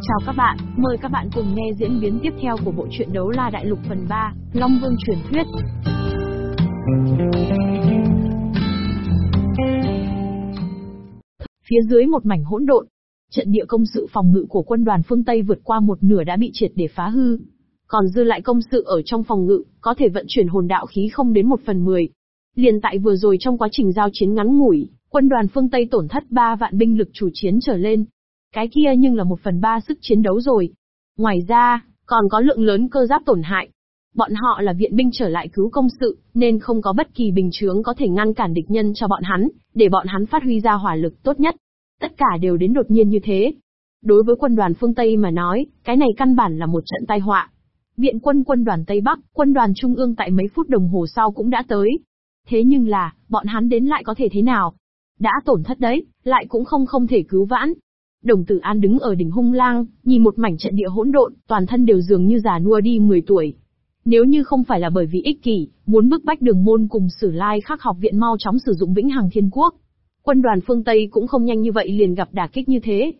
Chào các bạn, mời các bạn cùng nghe diễn biến tiếp theo của bộ truyện Đấu La Đại Lục phần 3, Long Vương truyền thuyết. Phía dưới một mảnh hỗn độn, trận địa công sự phòng ngự của quân đoàn phương Tây vượt qua một nửa đã bị triệt để phá hư. Còn dư lại công sự ở trong phòng ngự, có thể vận chuyển hồn đạo khí không đến một phần mười. Liền tại vừa rồi trong quá trình giao chiến ngắn ngủi, quân đoàn phương Tây tổn thất 3 vạn binh lực chủ chiến trở lên, cái kia nhưng là một phần ba sức chiến đấu rồi. Ngoài ra, còn có lượng lớn cơ giáp tổn hại. Bọn họ là viện binh trở lại cứu công sự, nên không có bất kỳ bình chướng có thể ngăn cản địch nhân cho bọn hắn, để bọn hắn phát huy ra hỏa lực tốt nhất. Tất cả đều đến đột nhiên như thế. Đối với quân đoàn phương Tây mà nói, cái này căn bản là một trận tai họa. Viện quân quân đoàn Tây Bắc, quân đoàn Trung ương tại mấy phút đồng hồ sau cũng đã tới. Thế nhưng là, bọn hắn đến lại có thể thế nào? Đã tổn thất đấy, lại cũng không không thể cứu vãn, Đồng Tử An đứng ở đỉnh hung lang, nhìn một mảnh trận địa hỗn độn, toàn thân đều dường như già nua đi 10 tuổi. Nếu như không phải là bởi vì ích kỷ, muốn bức bách đường môn cùng sử lai khắc học viện mau chóng sử dụng vĩnh hằng thiên quốc, quân đoàn phương Tây cũng không nhanh như vậy liền gặp đả kích như thế.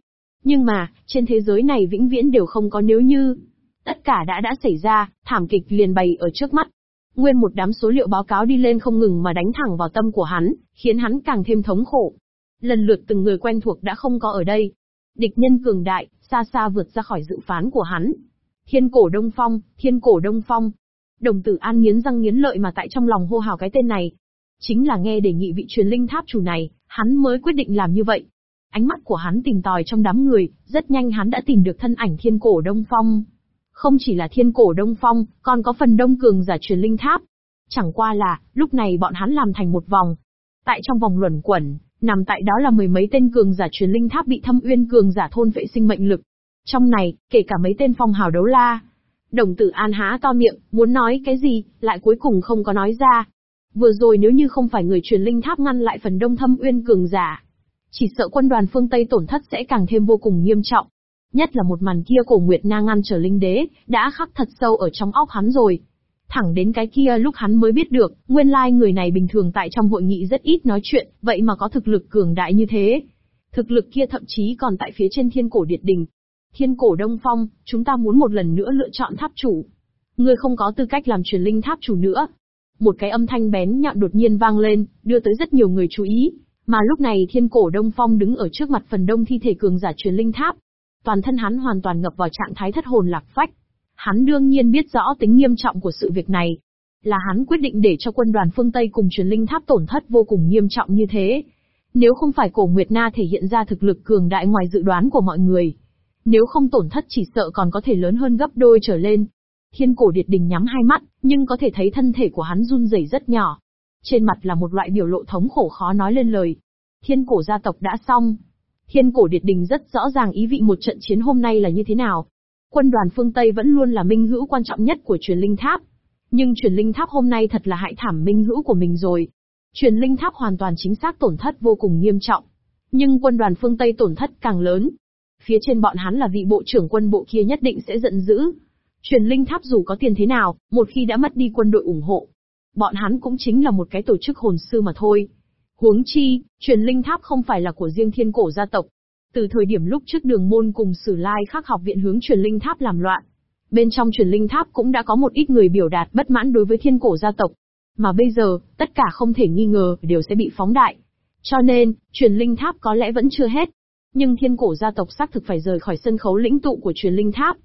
Nhưng mà, trên thế giới này vĩnh viễn đều không có nếu như. Tất cả đã đã xảy ra, thảm kịch liền bày ở trước mắt. Nguyên một đám số liệu báo cáo đi lên không ngừng mà đánh thẳng vào tâm của hắn, khiến hắn càng thêm thống khổ. Lần lượt từng người quen thuộc đã không có ở đây, Địch nhân cường đại, xa xa vượt ra khỏi dự phán của hắn. Thiên cổ Đông Phong, thiên cổ Đông Phong. Đồng tử an nghiến răng nghiến lợi mà tại trong lòng hô hào cái tên này. Chính là nghe đề nghị vị truyền linh tháp chủ này, hắn mới quyết định làm như vậy. Ánh mắt của hắn tìm tòi trong đám người, rất nhanh hắn đã tìm được thân ảnh thiên cổ Đông Phong. Không chỉ là thiên cổ Đông Phong, còn có phần đông cường giả truyền linh tháp. Chẳng qua là, lúc này bọn hắn làm thành một vòng. Tại trong vòng luẩn quẩn, Nằm tại đó là mười mấy tên cường giả truyền linh tháp bị thâm uyên cường giả thôn vệ sinh mệnh lực. Trong này, kể cả mấy tên phong hào đấu la. Đồng tử an há to miệng, muốn nói cái gì, lại cuối cùng không có nói ra. Vừa rồi nếu như không phải người truyền linh tháp ngăn lại phần đông thâm uyên cường giả, chỉ sợ quân đoàn phương Tây tổn thất sẽ càng thêm vô cùng nghiêm trọng. Nhất là một màn kia cổ Nguyệt Na ngăn trở linh đế, đã khắc thật sâu ở trong óc hắn rồi. Thẳng đến cái kia lúc hắn mới biết được, nguyên lai like người này bình thường tại trong hội nghị rất ít nói chuyện, vậy mà có thực lực cường đại như thế. Thực lực kia thậm chí còn tại phía trên thiên cổ điệt đình. Thiên cổ Đông Phong, chúng ta muốn một lần nữa lựa chọn tháp chủ. Người không có tư cách làm truyền linh tháp chủ nữa. Một cái âm thanh bén nhọn đột nhiên vang lên, đưa tới rất nhiều người chú ý. Mà lúc này thiên cổ Đông Phong đứng ở trước mặt phần đông thi thể cường giả truyền linh tháp. Toàn thân hắn hoàn toàn ngập vào trạng thái thất hồn lạc phách. Hắn đương nhiên biết rõ tính nghiêm trọng của sự việc này. Là hắn quyết định để cho quân đoàn phương Tây cùng truyền linh tháp tổn thất vô cùng nghiêm trọng như thế. Nếu không phải cổ Nguyệt Na thể hiện ra thực lực cường đại ngoài dự đoán của mọi người. Nếu không tổn thất chỉ sợ còn có thể lớn hơn gấp đôi trở lên. Thiên cổ điệt đình nhắm hai mắt, nhưng có thể thấy thân thể của hắn run rẩy rất nhỏ. Trên mặt là một loại biểu lộ thống khổ khó nói lên lời. Thiên cổ gia tộc đã xong. Thiên cổ điệt đình rất rõ ràng ý vị một trận chiến hôm nay là như thế nào. Quân đoàn phương Tây vẫn luôn là minh hữu quan trọng nhất của truyền linh tháp. Nhưng truyền linh tháp hôm nay thật là hại thảm minh hữu của mình rồi. Truyền linh tháp hoàn toàn chính xác tổn thất vô cùng nghiêm trọng. Nhưng quân đoàn phương Tây tổn thất càng lớn. Phía trên bọn hắn là vị bộ trưởng quân bộ kia nhất định sẽ giận dữ. Truyền linh tháp dù có tiền thế nào, một khi đã mất đi quân đội ủng hộ. Bọn hắn cũng chính là một cái tổ chức hồn sư mà thôi. Huống chi, truyền linh tháp không phải là của riêng thiên cổ gia tộc, từ thời điểm lúc trước đường môn cùng sử lai khắc học viện hướng truyền linh tháp làm loạn. Bên trong truyền linh tháp cũng đã có một ít người biểu đạt bất mãn đối với thiên cổ gia tộc. Mà bây giờ, tất cả không thể nghi ngờ đều sẽ bị phóng đại. Cho nên, truyền linh tháp có lẽ vẫn chưa hết. Nhưng thiên cổ gia tộc xác thực phải rời khỏi sân khấu lĩnh tụ của truyền linh tháp.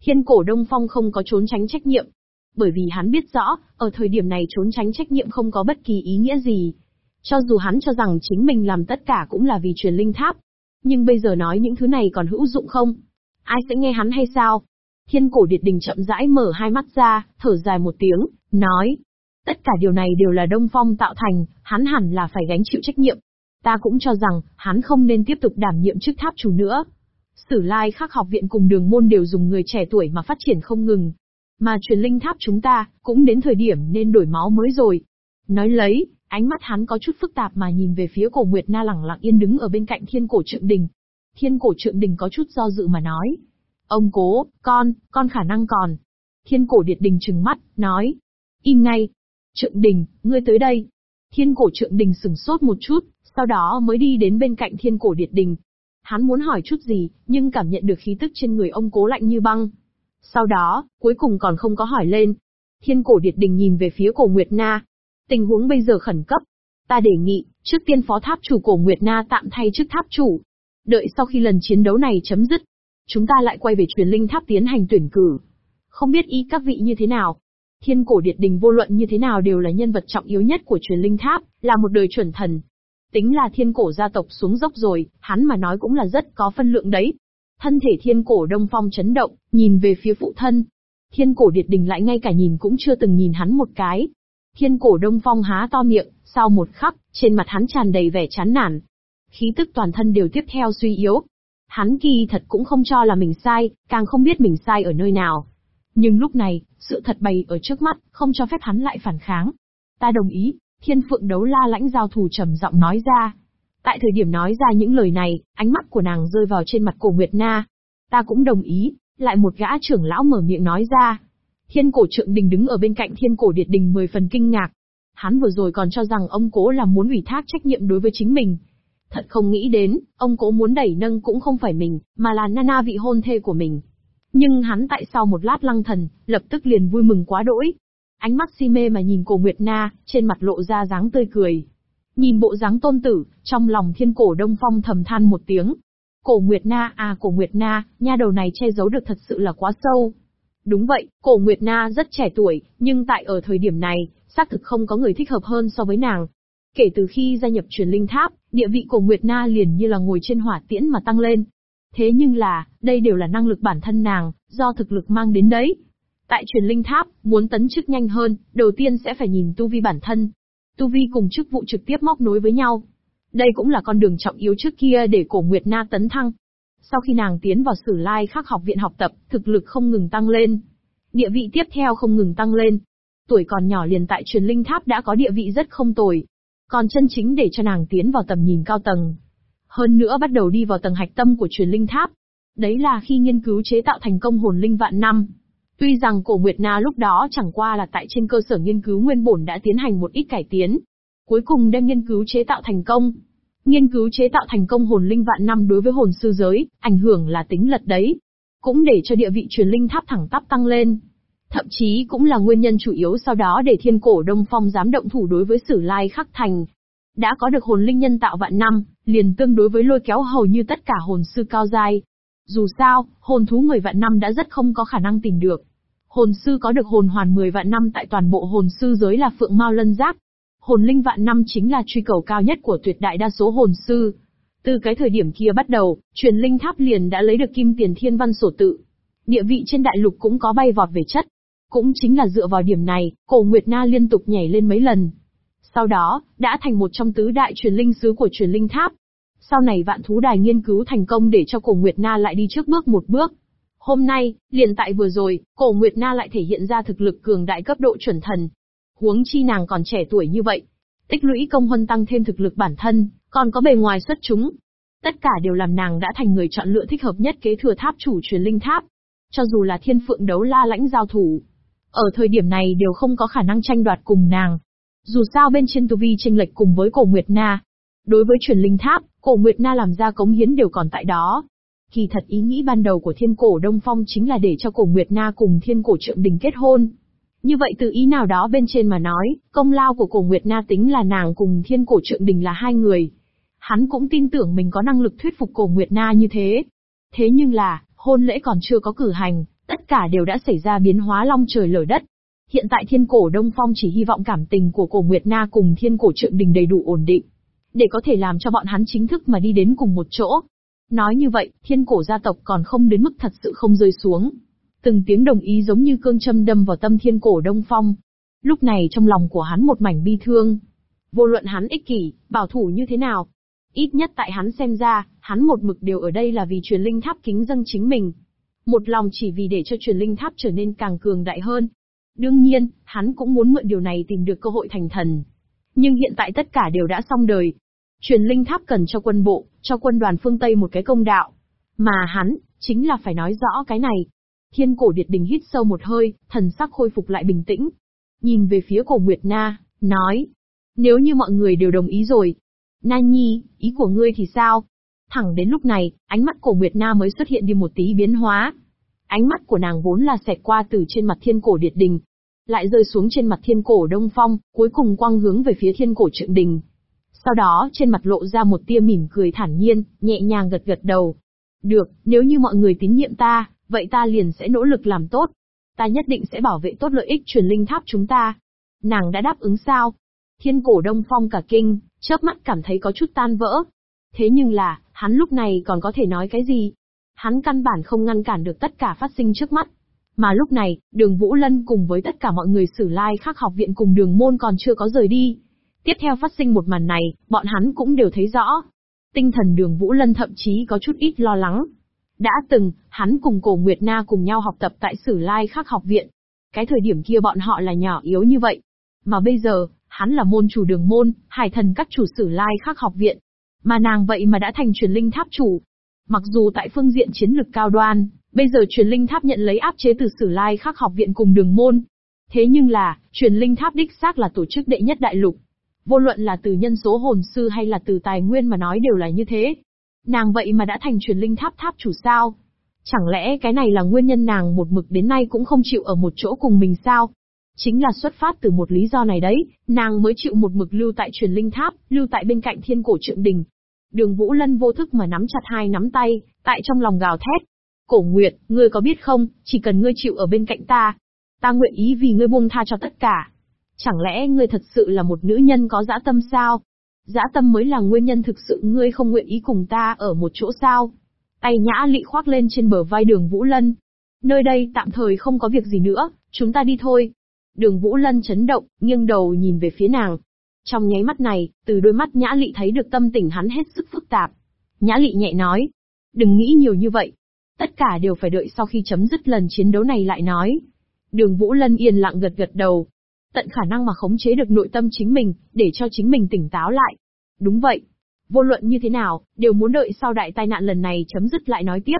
Thiên cổ Đông Phong không có trốn tránh trách nhiệm. Bởi vì hắn biết rõ, ở thời điểm này trốn tránh trách nhiệm không có bất kỳ ý nghĩa gì. Cho dù hắn cho rằng chính mình làm tất cả cũng là vì truyền linh tháp, nhưng bây giờ nói những thứ này còn hữu dụng không? Ai sẽ nghe hắn hay sao? Thiên cổ điệt đình chậm rãi mở hai mắt ra, thở dài một tiếng, nói. Tất cả điều này đều là Đông Phong tạo thành, hắn hẳn là phải gánh chịu trách nhiệm. Ta cũng cho rằng, hắn không nên tiếp tục đảm nhiệm chức tháp chủ nữa. Sử lai khắc học viện cùng đường môn đều dùng người trẻ tuổi mà phát triển không ngừng. Mà truyền linh tháp chúng ta, cũng đến thời điểm nên đổi máu mới rồi. Nói lấy, Ánh mắt hắn có chút phức tạp mà nhìn về phía cổ Nguyệt Na lẳng lặng yên đứng ở bên cạnh thiên cổ trượng đình. Thiên cổ trượng đình có chút do dự mà nói. Ông cố, con, con khả năng còn. Thiên cổ điệt đình trừng mắt, nói. Im ngay. Trượng đình, ngươi tới đây. Thiên cổ trượng đình sừng sốt một chút, sau đó mới đi đến bên cạnh thiên cổ điệt đình. Hắn muốn hỏi chút gì, nhưng cảm nhận được khí tức trên người ông cố lạnh như băng. Sau đó, cuối cùng còn không có hỏi lên. Thiên cổ điệt đình nhìn về phía cổ Nguyệt Na. Tình huống bây giờ khẩn cấp. Ta đề nghị, trước tiên phó tháp chủ cổ Nguyệt Na tạm thay chức tháp chủ. Đợi sau khi lần chiến đấu này chấm dứt, chúng ta lại quay về truyền linh tháp tiến hành tuyển cử. Không biết ý các vị như thế nào? Thiên cổ điệt đình vô luận như thế nào đều là nhân vật trọng yếu nhất của truyền linh tháp, là một đời chuẩn thần. Tính là thiên cổ gia tộc xuống dốc rồi, hắn mà nói cũng là rất có phân lượng đấy. Thân thể thiên cổ đông phong chấn động, nhìn về phía phụ thân. Thiên cổ điệt đình lại ngay cả nhìn cũng chưa từng nhìn hắn một cái. Thiên cổ đông phong há to miệng, sau một khắc, trên mặt hắn tràn đầy vẻ chán nản. Khí tức toàn thân đều tiếp theo suy yếu. Hắn kỳ thật cũng không cho là mình sai, càng không biết mình sai ở nơi nào. Nhưng lúc này, sự thật bày ở trước mắt, không cho phép hắn lại phản kháng. Ta đồng ý, thiên phượng đấu la lãnh giao thủ trầm giọng nói ra. Tại thời điểm nói ra những lời này, ánh mắt của nàng rơi vào trên mặt cổ Nguyệt Na. Ta cũng đồng ý, lại một gã trưởng lão mở miệng nói ra. Thiên cổ trượng đình đứng ở bên cạnh thiên cổ điệt đình mười phần kinh ngạc. Hắn vừa rồi còn cho rằng ông cố là muốn ủy thác trách nhiệm đối với chính mình. Thật không nghĩ đến, ông cố muốn đẩy nâng cũng không phải mình, mà là Nana vị hôn thê của mình. Nhưng hắn tại sau một lát lăng thần, lập tức liền vui mừng quá đỗi. Ánh mắt si mê mà nhìn cổ Nguyệt Na, trên mặt lộ ra dáng tươi cười. Nhìn bộ dáng tôn tử, trong lòng thiên cổ đông phong thầm than một tiếng. Cổ Nguyệt Na à cổ Nguyệt Na, nha đầu này che giấu được thật sự là quá sâu. Đúng vậy, cổ Nguyệt Na rất trẻ tuổi, nhưng tại ở thời điểm này, xác thực không có người thích hợp hơn so với nàng. Kể từ khi gia nhập truyền linh tháp, địa vị cổ Nguyệt Na liền như là ngồi trên hỏa tiễn mà tăng lên. Thế nhưng là, đây đều là năng lực bản thân nàng, do thực lực mang đến đấy. Tại truyền linh tháp, muốn tấn chức nhanh hơn, đầu tiên sẽ phải nhìn tu vi bản thân. Tu vi cùng chức vụ trực tiếp móc nối với nhau. Đây cũng là con đường trọng yếu trước kia để cổ Nguyệt Na tấn thăng. Sau khi nàng tiến vào sử lai khắc học viện học tập, thực lực không ngừng tăng lên. Địa vị tiếp theo không ngừng tăng lên. Tuổi còn nhỏ liền tại truyền linh tháp đã có địa vị rất không tồi. Còn chân chính để cho nàng tiến vào tầm nhìn cao tầng, hơn nữa bắt đầu đi vào tầng hạch tâm của truyền linh tháp. Đấy là khi nghiên cứu chế tạo thành công hồn linh vạn năm. Tuy rằng cổ Nguyệt Na lúc đó chẳng qua là tại trên cơ sở nghiên cứu nguyên bổn đã tiến hành một ít cải tiến. Cuối cùng đem nghiên cứu chế tạo thành công. Nghiên cứu chế tạo thành công hồn linh vạn năm đối với hồn sư giới, ảnh hưởng là tính lật đấy. Cũng để cho địa vị truyền linh tháp thẳng tắp tăng lên. Thậm chí cũng là nguyên nhân chủ yếu sau đó để thiên cổ Đông Phong dám động thủ đối với Sử Lai Khắc Thành, đã có được hồn linh nhân tạo vạn năm, liền tương đối với lôi kéo hầu như tất cả hồn sư cao giai. Dù sao, hồn thú 10 vạn năm đã rất không có khả năng tìm được. Hồn sư có được hồn hoàn 10 vạn năm tại toàn bộ hồn sư giới là phượng mao lân giác. Hồn linh vạn năm chính là truy cầu cao nhất của tuyệt đại đa số hồn sư. Từ cái thời điểm kia bắt đầu, truyền linh tháp liền đã lấy được kim tiền thiên văn sổ tự. Địa vị trên đại lục cũng có bay vọt về chất. Cũng chính là dựa vào điểm này, cổ Nguyệt Na liên tục nhảy lên mấy lần, sau đó, đã thành một trong tứ đại truyền linh sứ của truyền linh tháp. Sau này vạn thú đài nghiên cứu thành công để cho cổ Nguyệt Na lại đi trước bước một bước. Hôm nay, liền tại vừa rồi, cổ Nguyệt Na lại thể hiện ra thực lực cường đại cấp độ chuẩn thần. Huống chi nàng còn trẻ tuổi như vậy. Tích lũy công huân tăng thêm thực lực bản thân, còn có bề ngoài xuất chúng. Tất cả đều làm nàng đã thành người chọn lựa thích hợp nhất kế thừa tháp chủ truyền linh tháp. Cho dù là thiên phượng đấu la lãnh giao thủ. Ở thời điểm này đều không có khả năng tranh đoạt cùng nàng. Dù sao bên trên tu vi tranh lệch cùng với cổ Nguyệt Na. Đối với truyền linh tháp, cổ Nguyệt Na làm ra cống hiến đều còn tại đó. Kỳ thật ý nghĩ ban đầu của thiên cổ Đông Phong chính là để cho cổ Nguyệt Na cùng thiên cổ trượng đình kết hôn. Như vậy từ ý nào đó bên trên mà nói, công lao của cổ Nguyệt Na tính là nàng cùng thiên cổ trượng đình là hai người. Hắn cũng tin tưởng mình có năng lực thuyết phục cổ Nguyệt Na như thế. Thế nhưng là, hôn lễ còn chưa có cử hành, tất cả đều đã xảy ra biến hóa long trời lở đất. Hiện tại thiên cổ Đông Phong chỉ hy vọng cảm tình của cổ Nguyệt Na cùng thiên cổ trượng đình đầy đủ ổn định. Để có thể làm cho bọn hắn chính thức mà đi đến cùng một chỗ. Nói như vậy, thiên cổ gia tộc còn không đến mức thật sự không rơi xuống. Từng tiếng đồng ý giống như cương châm đâm vào tâm thiên cổ Đông Phong. Lúc này trong lòng của hắn một mảnh bi thương. Vô luận hắn ích kỷ, bảo thủ như thế nào. Ít nhất tại hắn xem ra, hắn một mực đều ở đây là vì truyền linh tháp kính dâng chính mình. Một lòng chỉ vì để cho truyền linh tháp trở nên càng cường đại hơn, Đương nhiên, hắn cũng muốn mượn điều này tìm được cơ hội thành thần. Nhưng hiện tại tất cả đều đã xong đời. Truyền linh tháp cần cho quân bộ, cho quân đoàn phương Tây một cái công đạo. Mà hắn, chính là phải nói rõ cái này. Thiên cổ điệt đình hít sâu một hơi, thần sắc khôi phục lại bình tĩnh. Nhìn về phía cổ Nguyệt Na, nói. Nếu như mọi người đều đồng ý rồi. Na Nhi, ý của ngươi thì sao? Thẳng đến lúc này, ánh mắt của Nguyệt Na mới xuất hiện đi một tí biến hóa. Ánh mắt của nàng vốn là xẹt qua từ trên mặt thiên cổ điệt đình, lại rơi xuống trên mặt thiên cổ đông phong, cuối cùng quang hướng về phía thiên cổ trượng đình. Sau đó, trên mặt lộ ra một tia mỉm cười thản nhiên, nhẹ nhàng gật gật đầu. Được, nếu như mọi người tín nhiệm ta, vậy ta liền sẽ nỗ lực làm tốt. Ta nhất định sẽ bảo vệ tốt lợi ích truyền linh tháp chúng ta. Nàng đã đáp ứng sao? Thiên cổ đông phong cả kinh, chớp mắt cảm thấy có chút tan vỡ. Thế nhưng là, hắn lúc này còn có thể nói cái gì? Hắn căn bản không ngăn cản được tất cả phát sinh trước mắt. Mà lúc này, đường Vũ Lân cùng với tất cả mọi người sử lai khác học viện cùng đường môn còn chưa có rời đi. Tiếp theo phát sinh một màn này, bọn hắn cũng đều thấy rõ. Tinh thần đường Vũ Lân thậm chí có chút ít lo lắng. Đã từng, hắn cùng cổ Nguyệt Na cùng nhau học tập tại sử lai khác học viện. Cái thời điểm kia bọn họ là nhỏ yếu như vậy. Mà bây giờ, hắn là môn chủ đường môn, hải thần các chủ sử lai khác học viện. Mà nàng vậy mà đã thành truyền linh tháp chủ. Mặc dù tại phương diện chiến lược cao đoan, bây giờ truyền linh tháp nhận lấy áp chế từ sử lai khác học viện cùng đường môn. Thế nhưng là, truyền linh tháp đích xác là tổ chức đệ nhất đại lục. Vô luận là từ nhân số hồn sư hay là từ tài nguyên mà nói đều là như thế. Nàng vậy mà đã thành truyền linh tháp tháp chủ sao? Chẳng lẽ cái này là nguyên nhân nàng một mực đến nay cũng không chịu ở một chỗ cùng mình sao? Chính là xuất phát từ một lý do này đấy, nàng mới chịu một mực lưu tại truyền linh tháp, lưu tại bên cạnh thiên cổ trượng đình. Đường Vũ Lân vô thức mà nắm chặt hai nắm tay, tại trong lòng gào thét. Cổ Nguyệt, ngươi có biết không, chỉ cần ngươi chịu ở bên cạnh ta, ta nguyện ý vì ngươi buông tha cho tất cả. Chẳng lẽ ngươi thật sự là một nữ nhân có dã tâm sao? Dã tâm mới là nguyên nhân thực sự ngươi không nguyện ý cùng ta ở một chỗ sao? Tay nhã lị khoác lên trên bờ vai đường Vũ Lân. Nơi đây tạm thời không có việc gì nữa, chúng ta đi thôi. Đường Vũ Lân chấn động, nghiêng đầu nhìn về phía nàng. Trong nháy mắt này, từ đôi mắt Nhã Lị thấy được tâm tình hắn hết sức phức tạp. Nhã Lị nhẹ nói, đừng nghĩ nhiều như vậy. Tất cả đều phải đợi sau khi chấm dứt lần chiến đấu này lại nói. Đường Vũ Lân yên lặng gật gật đầu. Tận khả năng mà khống chế được nội tâm chính mình, để cho chính mình tỉnh táo lại. Đúng vậy. Vô luận như thế nào, đều muốn đợi sau đại tai nạn lần này chấm dứt lại nói tiếp.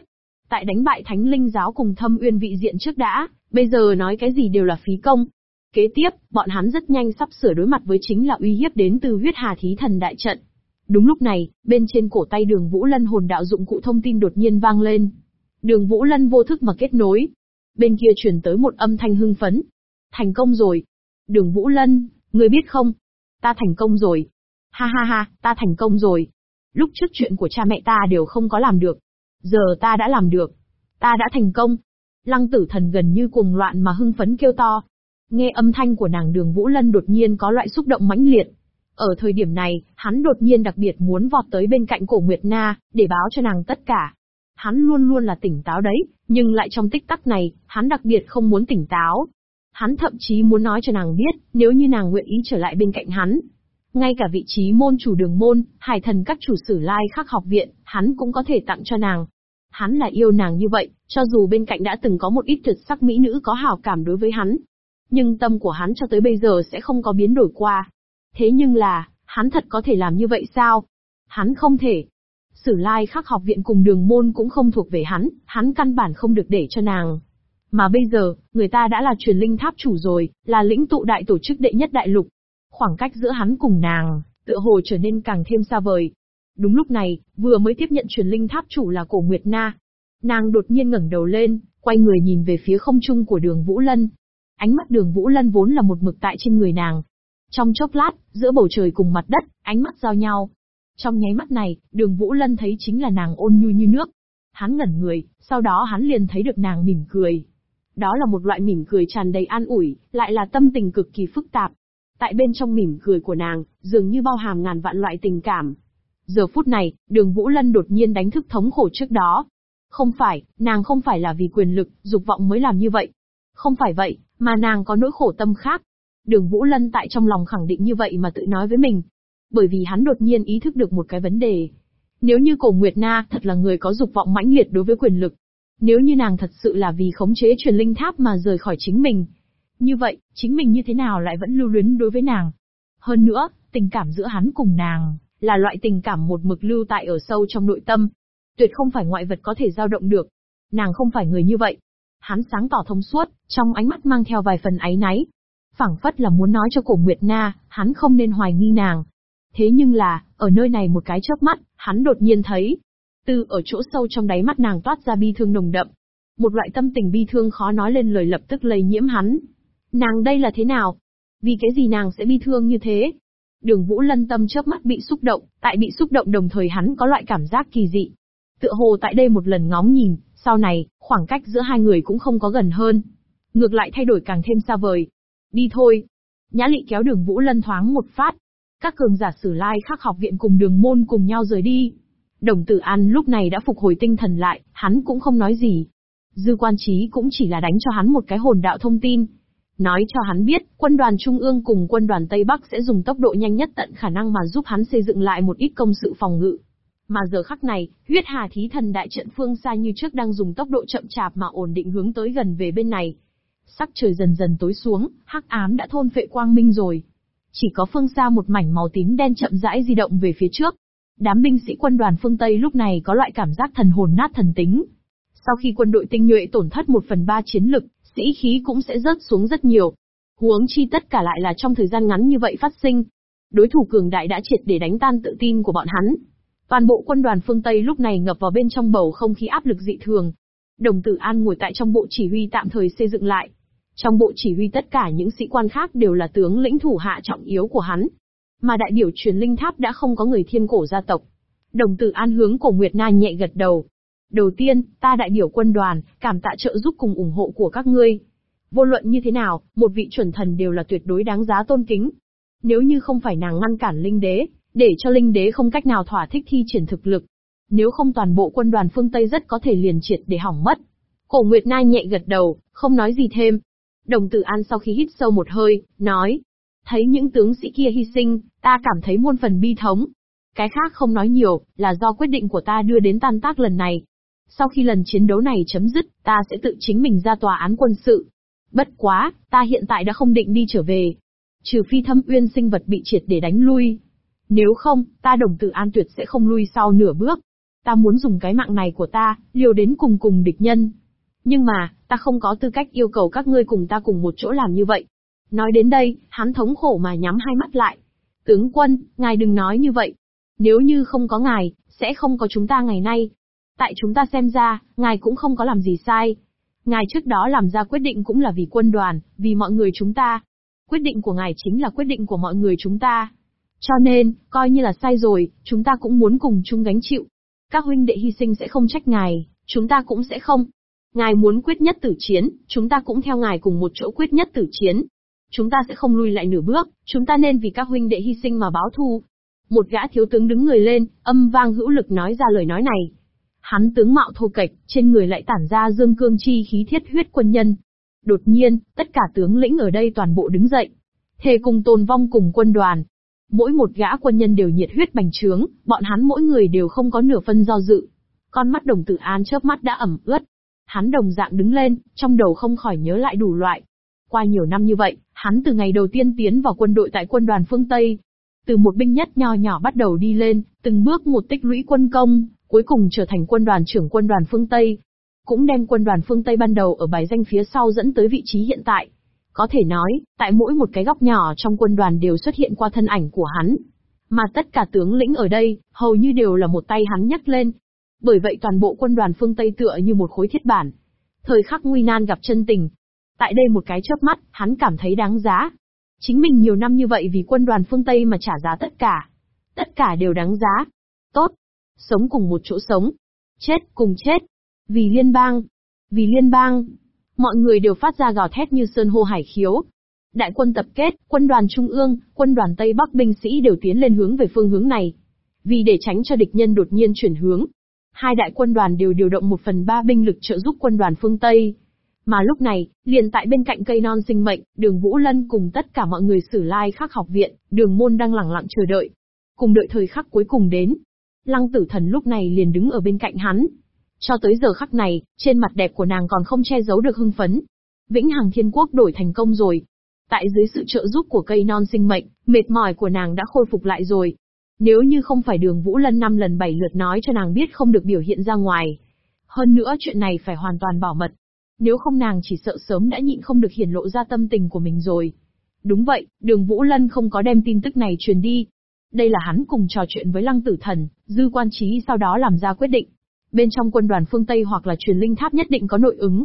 Tại đánh bại Thánh Linh giáo cùng thâm uyên vị diện trước đã, bây giờ nói cái gì đều là phí công. Kế tiếp, bọn hắn rất nhanh sắp sửa đối mặt với chính là uy hiếp đến từ huyết hà thí thần đại trận. Đúng lúc này, bên trên cổ tay đường Vũ Lân hồn đạo dụng cụ thông tin đột nhiên vang lên. Đường Vũ Lân vô thức mà kết nối. Bên kia truyền tới một âm thanh hưng phấn. Thành công rồi. Đường Vũ Lân, người biết không? Ta thành công rồi. Ha ha ha, ta thành công rồi. Lúc trước chuyện của cha mẹ ta đều không có làm được. Giờ ta đã làm được. Ta đã thành công. Lăng tử thần gần như cuồng loạn mà hưng phấn kêu to. Nghe âm thanh của nàng đường Vũ Lân đột nhiên có loại xúc động mãnh liệt. Ở thời điểm này, hắn đột nhiên đặc biệt muốn vọt tới bên cạnh cổ Nguyệt Na, để báo cho nàng tất cả. Hắn luôn luôn là tỉnh táo đấy, nhưng lại trong tích tắc này, hắn đặc biệt không muốn tỉnh táo. Hắn thậm chí muốn nói cho nàng biết, nếu như nàng nguyện ý trở lại bên cạnh hắn. Ngay cả vị trí môn chủ đường môn, hải thần các chủ sử lai khắc học viện, hắn cũng có thể tặng cho nàng. Hắn là yêu nàng như vậy, cho dù bên cạnh đã từng có một ít tuyệt sắc mỹ nữ có hào cảm đối với hắn, nhưng tâm của hắn cho tới bây giờ sẽ không có biến đổi qua. Thế nhưng là, hắn thật có thể làm như vậy sao? Hắn không thể. Sử lai khắc học viện cùng đường môn cũng không thuộc về hắn, hắn căn bản không được để cho nàng. Mà bây giờ, người ta đã là truyền linh tháp chủ rồi, là lĩnh tụ đại tổ chức đệ nhất đại lục. Khoảng cách giữa hắn cùng nàng, tựa hồ trở nên càng thêm xa vời. Đúng lúc này, vừa mới tiếp nhận truyền linh tháp chủ là cổ Nguyệt Na. Nàng đột nhiên ngẩng đầu lên, quay người nhìn về phía không trung của đường Vũ Lân, Ánh mắt đường Vũ Lân vốn là một mực tại trên người nàng. Trong chốc lát, giữa bầu trời cùng mặt đất, ánh mắt giao nhau. Trong nháy mắt này, đường Vũ Lân thấy chính là nàng ôn nhu như nước. Hắn ngẩn người, sau đó hắn liền thấy được nàng mỉm cười. Đó là một loại mỉm cười tràn đầy an ủi, lại là tâm tình cực kỳ phức tạp. Tại bên trong mỉm cười của nàng, dường như bao hàm ngàn vạn loại tình cảm. Giờ phút này, đường Vũ Lân đột nhiên đánh thức thống khổ trước đó. Không phải, nàng không phải là vì quyền lực, dục vọng mới làm như vậy. Không phải vậy, mà nàng có nỗi khổ tâm khác. Đường Vũ Lân tại trong lòng khẳng định như vậy mà tự nói với mình. Bởi vì hắn đột nhiên ý thức được một cái vấn đề. Nếu như cổ Nguyệt Na thật là người có dục vọng mãnh liệt đối với quyền lực. Nếu như nàng thật sự là vì khống chế truyền linh tháp mà rời khỏi chính mình. Như vậy, chính mình như thế nào lại vẫn lưu luyến đối với nàng? Hơn nữa, tình cảm giữa hắn cùng nàng, là loại tình cảm một mực lưu tại ở sâu trong nội tâm. Tuyệt không phải ngoại vật có thể dao động được. Nàng không phải người như vậy. Hắn sáng tỏ thông suốt, trong ánh mắt mang theo vài phần áy náy. phảng phất là muốn nói cho cổ Nguyệt Na, hắn không nên hoài nghi nàng. Thế nhưng là, ở nơi này một cái chớp mắt, hắn đột nhiên thấy, từ ở chỗ sâu trong đáy mắt nàng toát ra bi thương nồng đậm. Một loại tâm tình bi thương khó nói lên lời lập tức lây nhiễm hắn. Nàng đây là thế nào? Vì cái gì nàng sẽ bi thương như thế? Đường Vũ Lân tâm chớp mắt bị xúc động, tại bị xúc động đồng thời hắn có loại cảm giác kỳ dị. Tựa hồ tại đây một lần ngóng nhìn, sau này, khoảng cách giữa hai người cũng không có gần hơn. Ngược lại thay đổi càng thêm xa vời. Đi thôi. Nhã lị kéo đường Vũ Lân thoáng một phát. Các cường giả sử lai khắc học viện cùng đường môn cùng nhau rời đi. Đồng tử An lúc này đã phục hồi tinh thần lại, hắn cũng không nói gì. Dư quan trí cũng chỉ là đánh cho hắn một cái hồn đạo thông tin. Nói cho hắn biết, quân đoàn Trung ương cùng quân đoàn Tây Bắc sẽ dùng tốc độ nhanh nhất tận khả năng mà giúp hắn xây dựng lại một ít công sự phòng ngự. Mà giờ khắc này, huyết hà thí thần đại trận phương xa như trước đang dùng tốc độ chậm chạp mà ổn định hướng tới gần về bên này. Sắc trời dần dần tối xuống, hắc ám đã thôn phệ quang minh rồi. Chỉ có phương xa một mảnh màu tím đen chậm rãi di động về phía trước. Đám binh sĩ quân đoàn phương Tây lúc này có loại cảm giác thần hồn nát thần tính. Sau khi quân đội tinh nhuệ tổn thất một phần ba chiến lực, sĩ khí cũng sẽ rớt xuống rất nhiều. Huống chi tất cả lại là trong thời gian ngắn như vậy phát sinh. Đối thủ cường đại đã triệt để đánh tan tự tin của bọn hắn. Toàn bộ quân đoàn phương Tây lúc này ngập vào bên trong bầu không khí áp lực dị thường. Đồng tử An ngồi tại trong bộ chỉ huy tạm thời xây dựng lại. Trong bộ chỉ huy tất cả những sĩ quan khác đều là tướng lĩnh thủ hạ trọng yếu của hắn. Mà đại biểu truyền linh tháp đã không có người thiên cổ gia tộc. Đồng tử An hướng cổ Nguyệt Na nhẹ gật đầu, Đầu tiên, ta đại biểu quân đoàn, cảm tạ trợ giúp cùng ủng hộ của các ngươi. Vô luận như thế nào, một vị chuẩn thần đều là tuyệt đối đáng giá tôn kính. Nếu như không phải nàng ngăn cản linh đế, để cho linh đế không cách nào thỏa thích thi triển thực lực. Nếu không toàn bộ quân đoàn phương Tây rất có thể liền triệt để hỏng mất. Cổ Nguyệt Nai nhẹ gật đầu, không nói gì thêm. Đồng tử An sau khi hít sâu một hơi, nói. Thấy những tướng sĩ kia hy sinh, ta cảm thấy muôn phần bi thống. Cái khác không nói nhiều, là do quyết định của ta đưa đến tan tác lần này. Sau khi lần chiến đấu này chấm dứt, ta sẽ tự chính mình ra tòa án quân sự. Bất quá, ta hiện tại đã không định đi trở về. Trừ phi thâm uyên sinh vật bị triệt để đánh lui. Nếu không, ta đồng tử an tuyệt sẽ không lui sau nửa bước. Ta muốn dùng cái mạng này của ta, liều đến cùng cùng địch nhân. Nhưng mà, ta không có tư cách yêu cầu các ngươi cùng ta cùng một chỗ làm như vậy. Nói đến đây, hắn thống khổ mà nhắm hai mắt lại. Tướng quân, ngài đừng nói như vậy. Nếu như không có ngài, sẽ không có chúng ta ngày nay. Tại chúng ta xem ra, ngài cũng không có làm gì sai. Ngài trước đó làm ra quyết định cũng là vì quân đoàn, vì mọi người chúng ta. Quyết định của ngài chính là quyết định của mọi người chúng ta. Cho nên, coi như là sai rồi, chúng ta cũng muốn cùng chung gánh chịu. Các huynh đệ hy sinh sẽ không trách ngài, chúng ta cũng sẽ không. Ngài muốn quyết nhất tử chiến, chúng ta cũng theo ngài cùng một chỗ quyết nhất tử chiến. Chúng ta sẽ không lùi lại nửa bước, chúng ta nên vì các huynh đệ hy sinh mà báo thù. Một gã thiếu tướng đứng người lên, âm vang hữu lực nói ra lời nói này. Hắn tướng mạo thô kệch, trên người lại tản ra dương cương chi khí thiết huyết quân nhân. Đột nhiên, tất cả tướng lĩnh ở đây toàn bộ đứng dậy. Thề cùng tồn vong cùng quân đoàn. Mỗi một gã quân nhân đều nhiệt huyết bành trướng, bọn hắn mỗi người đều không có nửa phân do dự. Con mắt đồng tử an chớp mắt đã ẩm ướt. Hắn đồng dạng đứng lên, trong đầu không khỏi nhớ lại đủ loại. Qua nhiều năm như vậy, hắn từ ngày đầu tiên tiến vào quân đội tại quân đoàn phương Tây, từ một binh nhất nho nhỏ bắt đầu đi lên, từng bước một tích lũy quân công, cuối cùng trở thành quân đoàn trưởng quân đoàn phương Tây. Cũng đem quân đoàn phương Tây ban đầu ở bài danh phía sau dẫn tới vị trí hiện tại. Có thể nói, tại mỗi một cái góc nhỏ trong quân đoàn đều xuất hiện qua thân ảnh của hắn. Mà tất cả tướng lĩnh ở đây, hầu như đều là một tay hắn nhắc lên. Bởi vậy toàn bộ quân đoàn phương Tây tựa như một khối thiết bản. Thời khắc nguy nan gặp chân tình. Tại đây một cái chớp mắt, hắn cảm thấy đáng giá. Chính mình nhiều năm như vậy vì quân đoàn phương Tây mà trả giá tất cả. Tất cả đều đáng giá. Tốt, Sống cùng một chỗ sống. Chết cùng chết. Vì liên bang. Vì liên bang. Mọi người đều phát ra gào thét như sơn hô hải khiếu. Đại quân tập kết, quân đoàn Trung ương, quân đoàn Tây Bắc binh sĩ đều tiến lên hướng về phương hướng này. Vì để tránh cho địch nhân đột nhiên chuyển hướng, hai đại quân đoàn đều điều động một phần ba binh lực trợ giúp quân đoàn phương Tây. Mà lúc này, liền tại bên cạnh cây non sinh mệnh, đường Vũ Lân cùng tất cả mọi người sử lai khắc học viện, đường môn đang lẳng lặng chờ đợi. Cùng đợi thời khắc cuối cùng đến, Lăng tử thần lúc này liền đứng ở bên cạnh hắn. Cho tới giờ khắc này, trên mặt đẹp của nàng còn không che giấu được hưng phấn. Vĩnh Hằng Thiên Quốc đổi thành công rồi. Tại dưới sự trợ giúp của cây non sinh mệnh, mệt mỏi của nàng đã khôi phục lại rồi. Nếu như không phải đường Vũ Lân năm lần bảy lượt nói cho nàng biết không được biểu hiện ra ngoài. Hơn nữa chuyện này phải hoàn toàn bảo mật. Nếu không nàng chỉ sợ sớm đã nhịn không được hiển lộ ra tâm tình của mình rồi. Đúng vậy, đường Vũ Lân không có đem tin tức này truyền đi, đây là hắn cùng trò chuyện với lăng tử thần, dư quan trí sau đó làm ra quyết định, Bên trong quân đoàn phương Tây hoặc là truyền linh tháp nhất định có nội ứng.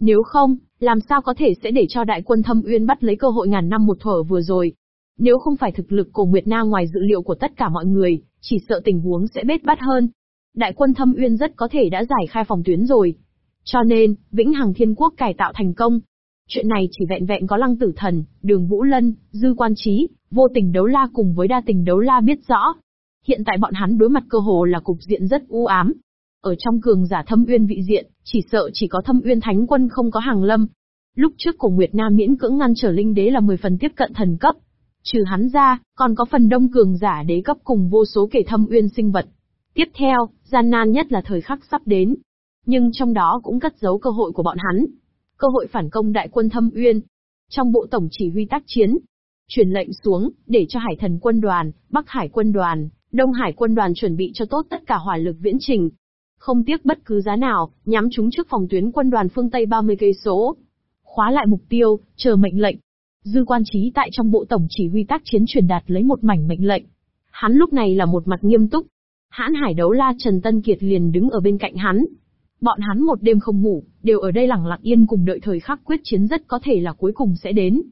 Nếu không, làm sao có thể sẽ để cho đại quân thâm uyên bắt lấy cơ hội ngàn năm một thở vừa rồi. Nếu không phải thực lực của Nguyệt Na ngoài dự liệu của tất cả mọi người, chỉ sợ tình huống sẽ bết bắt hơn. Đại quân thâm uyên rất có thể đã giải khai phòng tuyến rồi. Cho nên, Vĩnh Hằng Thiên Quốc cải tạo thành công. Chuyện này chỉ vẹn vẹn có Lăng Tử Thần, Đường Vũ Lân, Dư Quan Trí, Vô Tình Đấu La cùng với Đa Tình Đấu La biết rõ. Hiện tại bọn hắn đối mặt cơ hồ là cục diện rất u ám. Ở trong cường giả thâm uyên vị diện, chỉ sợ chỉ có thâm uyên thánh quân không có hàng lâm. Lúc trước cổ Nguyệt Nam miễn cưỡng ngăn trở linh đế là 10 phần tiếp cận thần cấp. Trừ hắn ra, còn có phần đông cường giả đế cấp cùng vô số kẻ thâm uyên sinh vật. Tiếp theo, gian nan nhất là thời khắc sắp đến. Nhưng trong đó cũng cất giấu cơ hội của bọn hắn. Cơ hội phản công đại quân thâm uyên. Trong bộ tổng chỉ huy tác chiến, truyền lệnh xuống, để cho Hải Thần quân đoàn, Bắc Hải quân đoàn, Đông Hải quân đoàn chuẩn bị cho tốt tất cả hỏa lực viễn trình. Không tiếc bất cứ giá nào, nhắm chúng trước phòng tuyến quân đoàn phương Tây 30 cây số. Khóa lại mục tiêu, chờ mệnh lệnh. Dư quan trí tại trong bộ tổng chỉ huy tác chiến truyền đạt lấy một mảnh mệnh lệnh. Hắn lúc này là một mặt nghiêm túc. Hãn hải đấu la Trần Tân Kiệt liền đứng ở bên cạnh hắn. Bọn hắn một đêm không ngủ, đều ở đây lặng lặng yên cùng đợi thời khắc quyết chiến rất có thể là cuối cùng sẽ đến.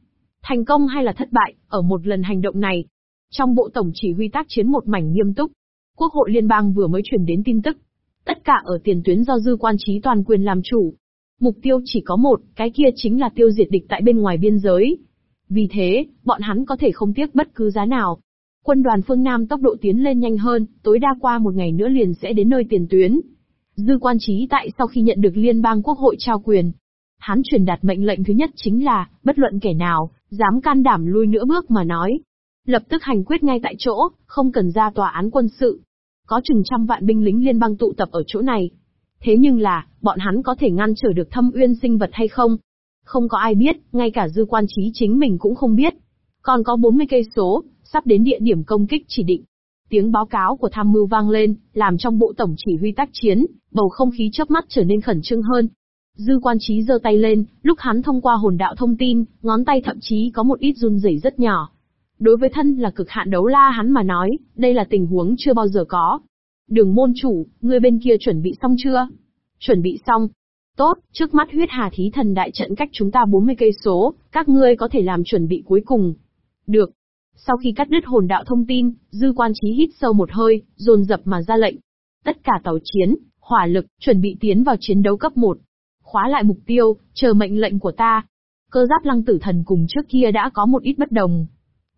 Thành công hay là thất bại, ở một lần hành động này. Trong bộ tổng chỉ huy tác chiến một mảnh nghiêm túc, Quốc hội liên bang vừa mới truyền đến tin tức. Tất cả ở tiền tuyến do dư quan trí toàn quyền làm chủ. Mục tiêu chỉ có một, cái kia chính là tiêu diệt địch tại bên ngoài biên giới. Vì thế, bọn hắn có thể không tiếc bất cứ giá nào. Quân đoàn phương Nam tốc độ tiến lên nhanh hơn, tối đa qua một ngày nữa liền sẽ đến nơi tiền tuyến. Dư quan trí tại sau khi nhận được liên bang quốc hội trao quyền, hắn truyền đạt mệnh lệnh thứ nhất chính là, bất luận kẻ nào, dám can đảm lui nữa bước mà nói. Lập tức hành quyết ngay tại chỗ, không cần ra tòa án quân sự. Có chừng trăm vạn binh lính liên bang tụ tập ở chỗ này. Thế nhưng là, bọn hắn có thể ngăn trở được thâm uyên sinh vật hay không? Không có ai biết, ngay cả dư quan trí chính mình cũng không biết. Còn có 40 cây số, sắp đến địa điểm công kích chỉ định. Tiếng báo cáo của tham mưu vang lên, làm trong bộ tổng chỉ huy tác chiến, bầu không khí chớp mắt trở nên khẩn trương hơn. Dư quan trí giơ tay lên, lúc hắn thông qua hồn đạo thông tin, ngón tay thậm chí có một ít run rẩy rất nhỏ. Đối với thân là cực hạn đấu la hắn mà nói, đây là tình huống chưa bao giờ có. Đường môn chủ, người bên kia chuẩn bị xong chưa? Chuẩn bị xong. Tốt, trước mắt huyết hà thí thần đại trận cách chúng ta 40 cây số, các ngươi có thể làm chuẩn bị cuối cùng. Được. Sau khi cắt đứt hồn đạo thông tin, dư quan trí hít sâu một hơi, dồn dập mà ra lệnh. Tất cả tàu chiến, hỏa lực, chuẩn bị tiến vào chiến đấu cấp 1 khóa lại mục tiêu, chờ mệnh lệnh của ta. Cơ giáp lăng tử thần cùng trước kia đã có một ít bất đồng.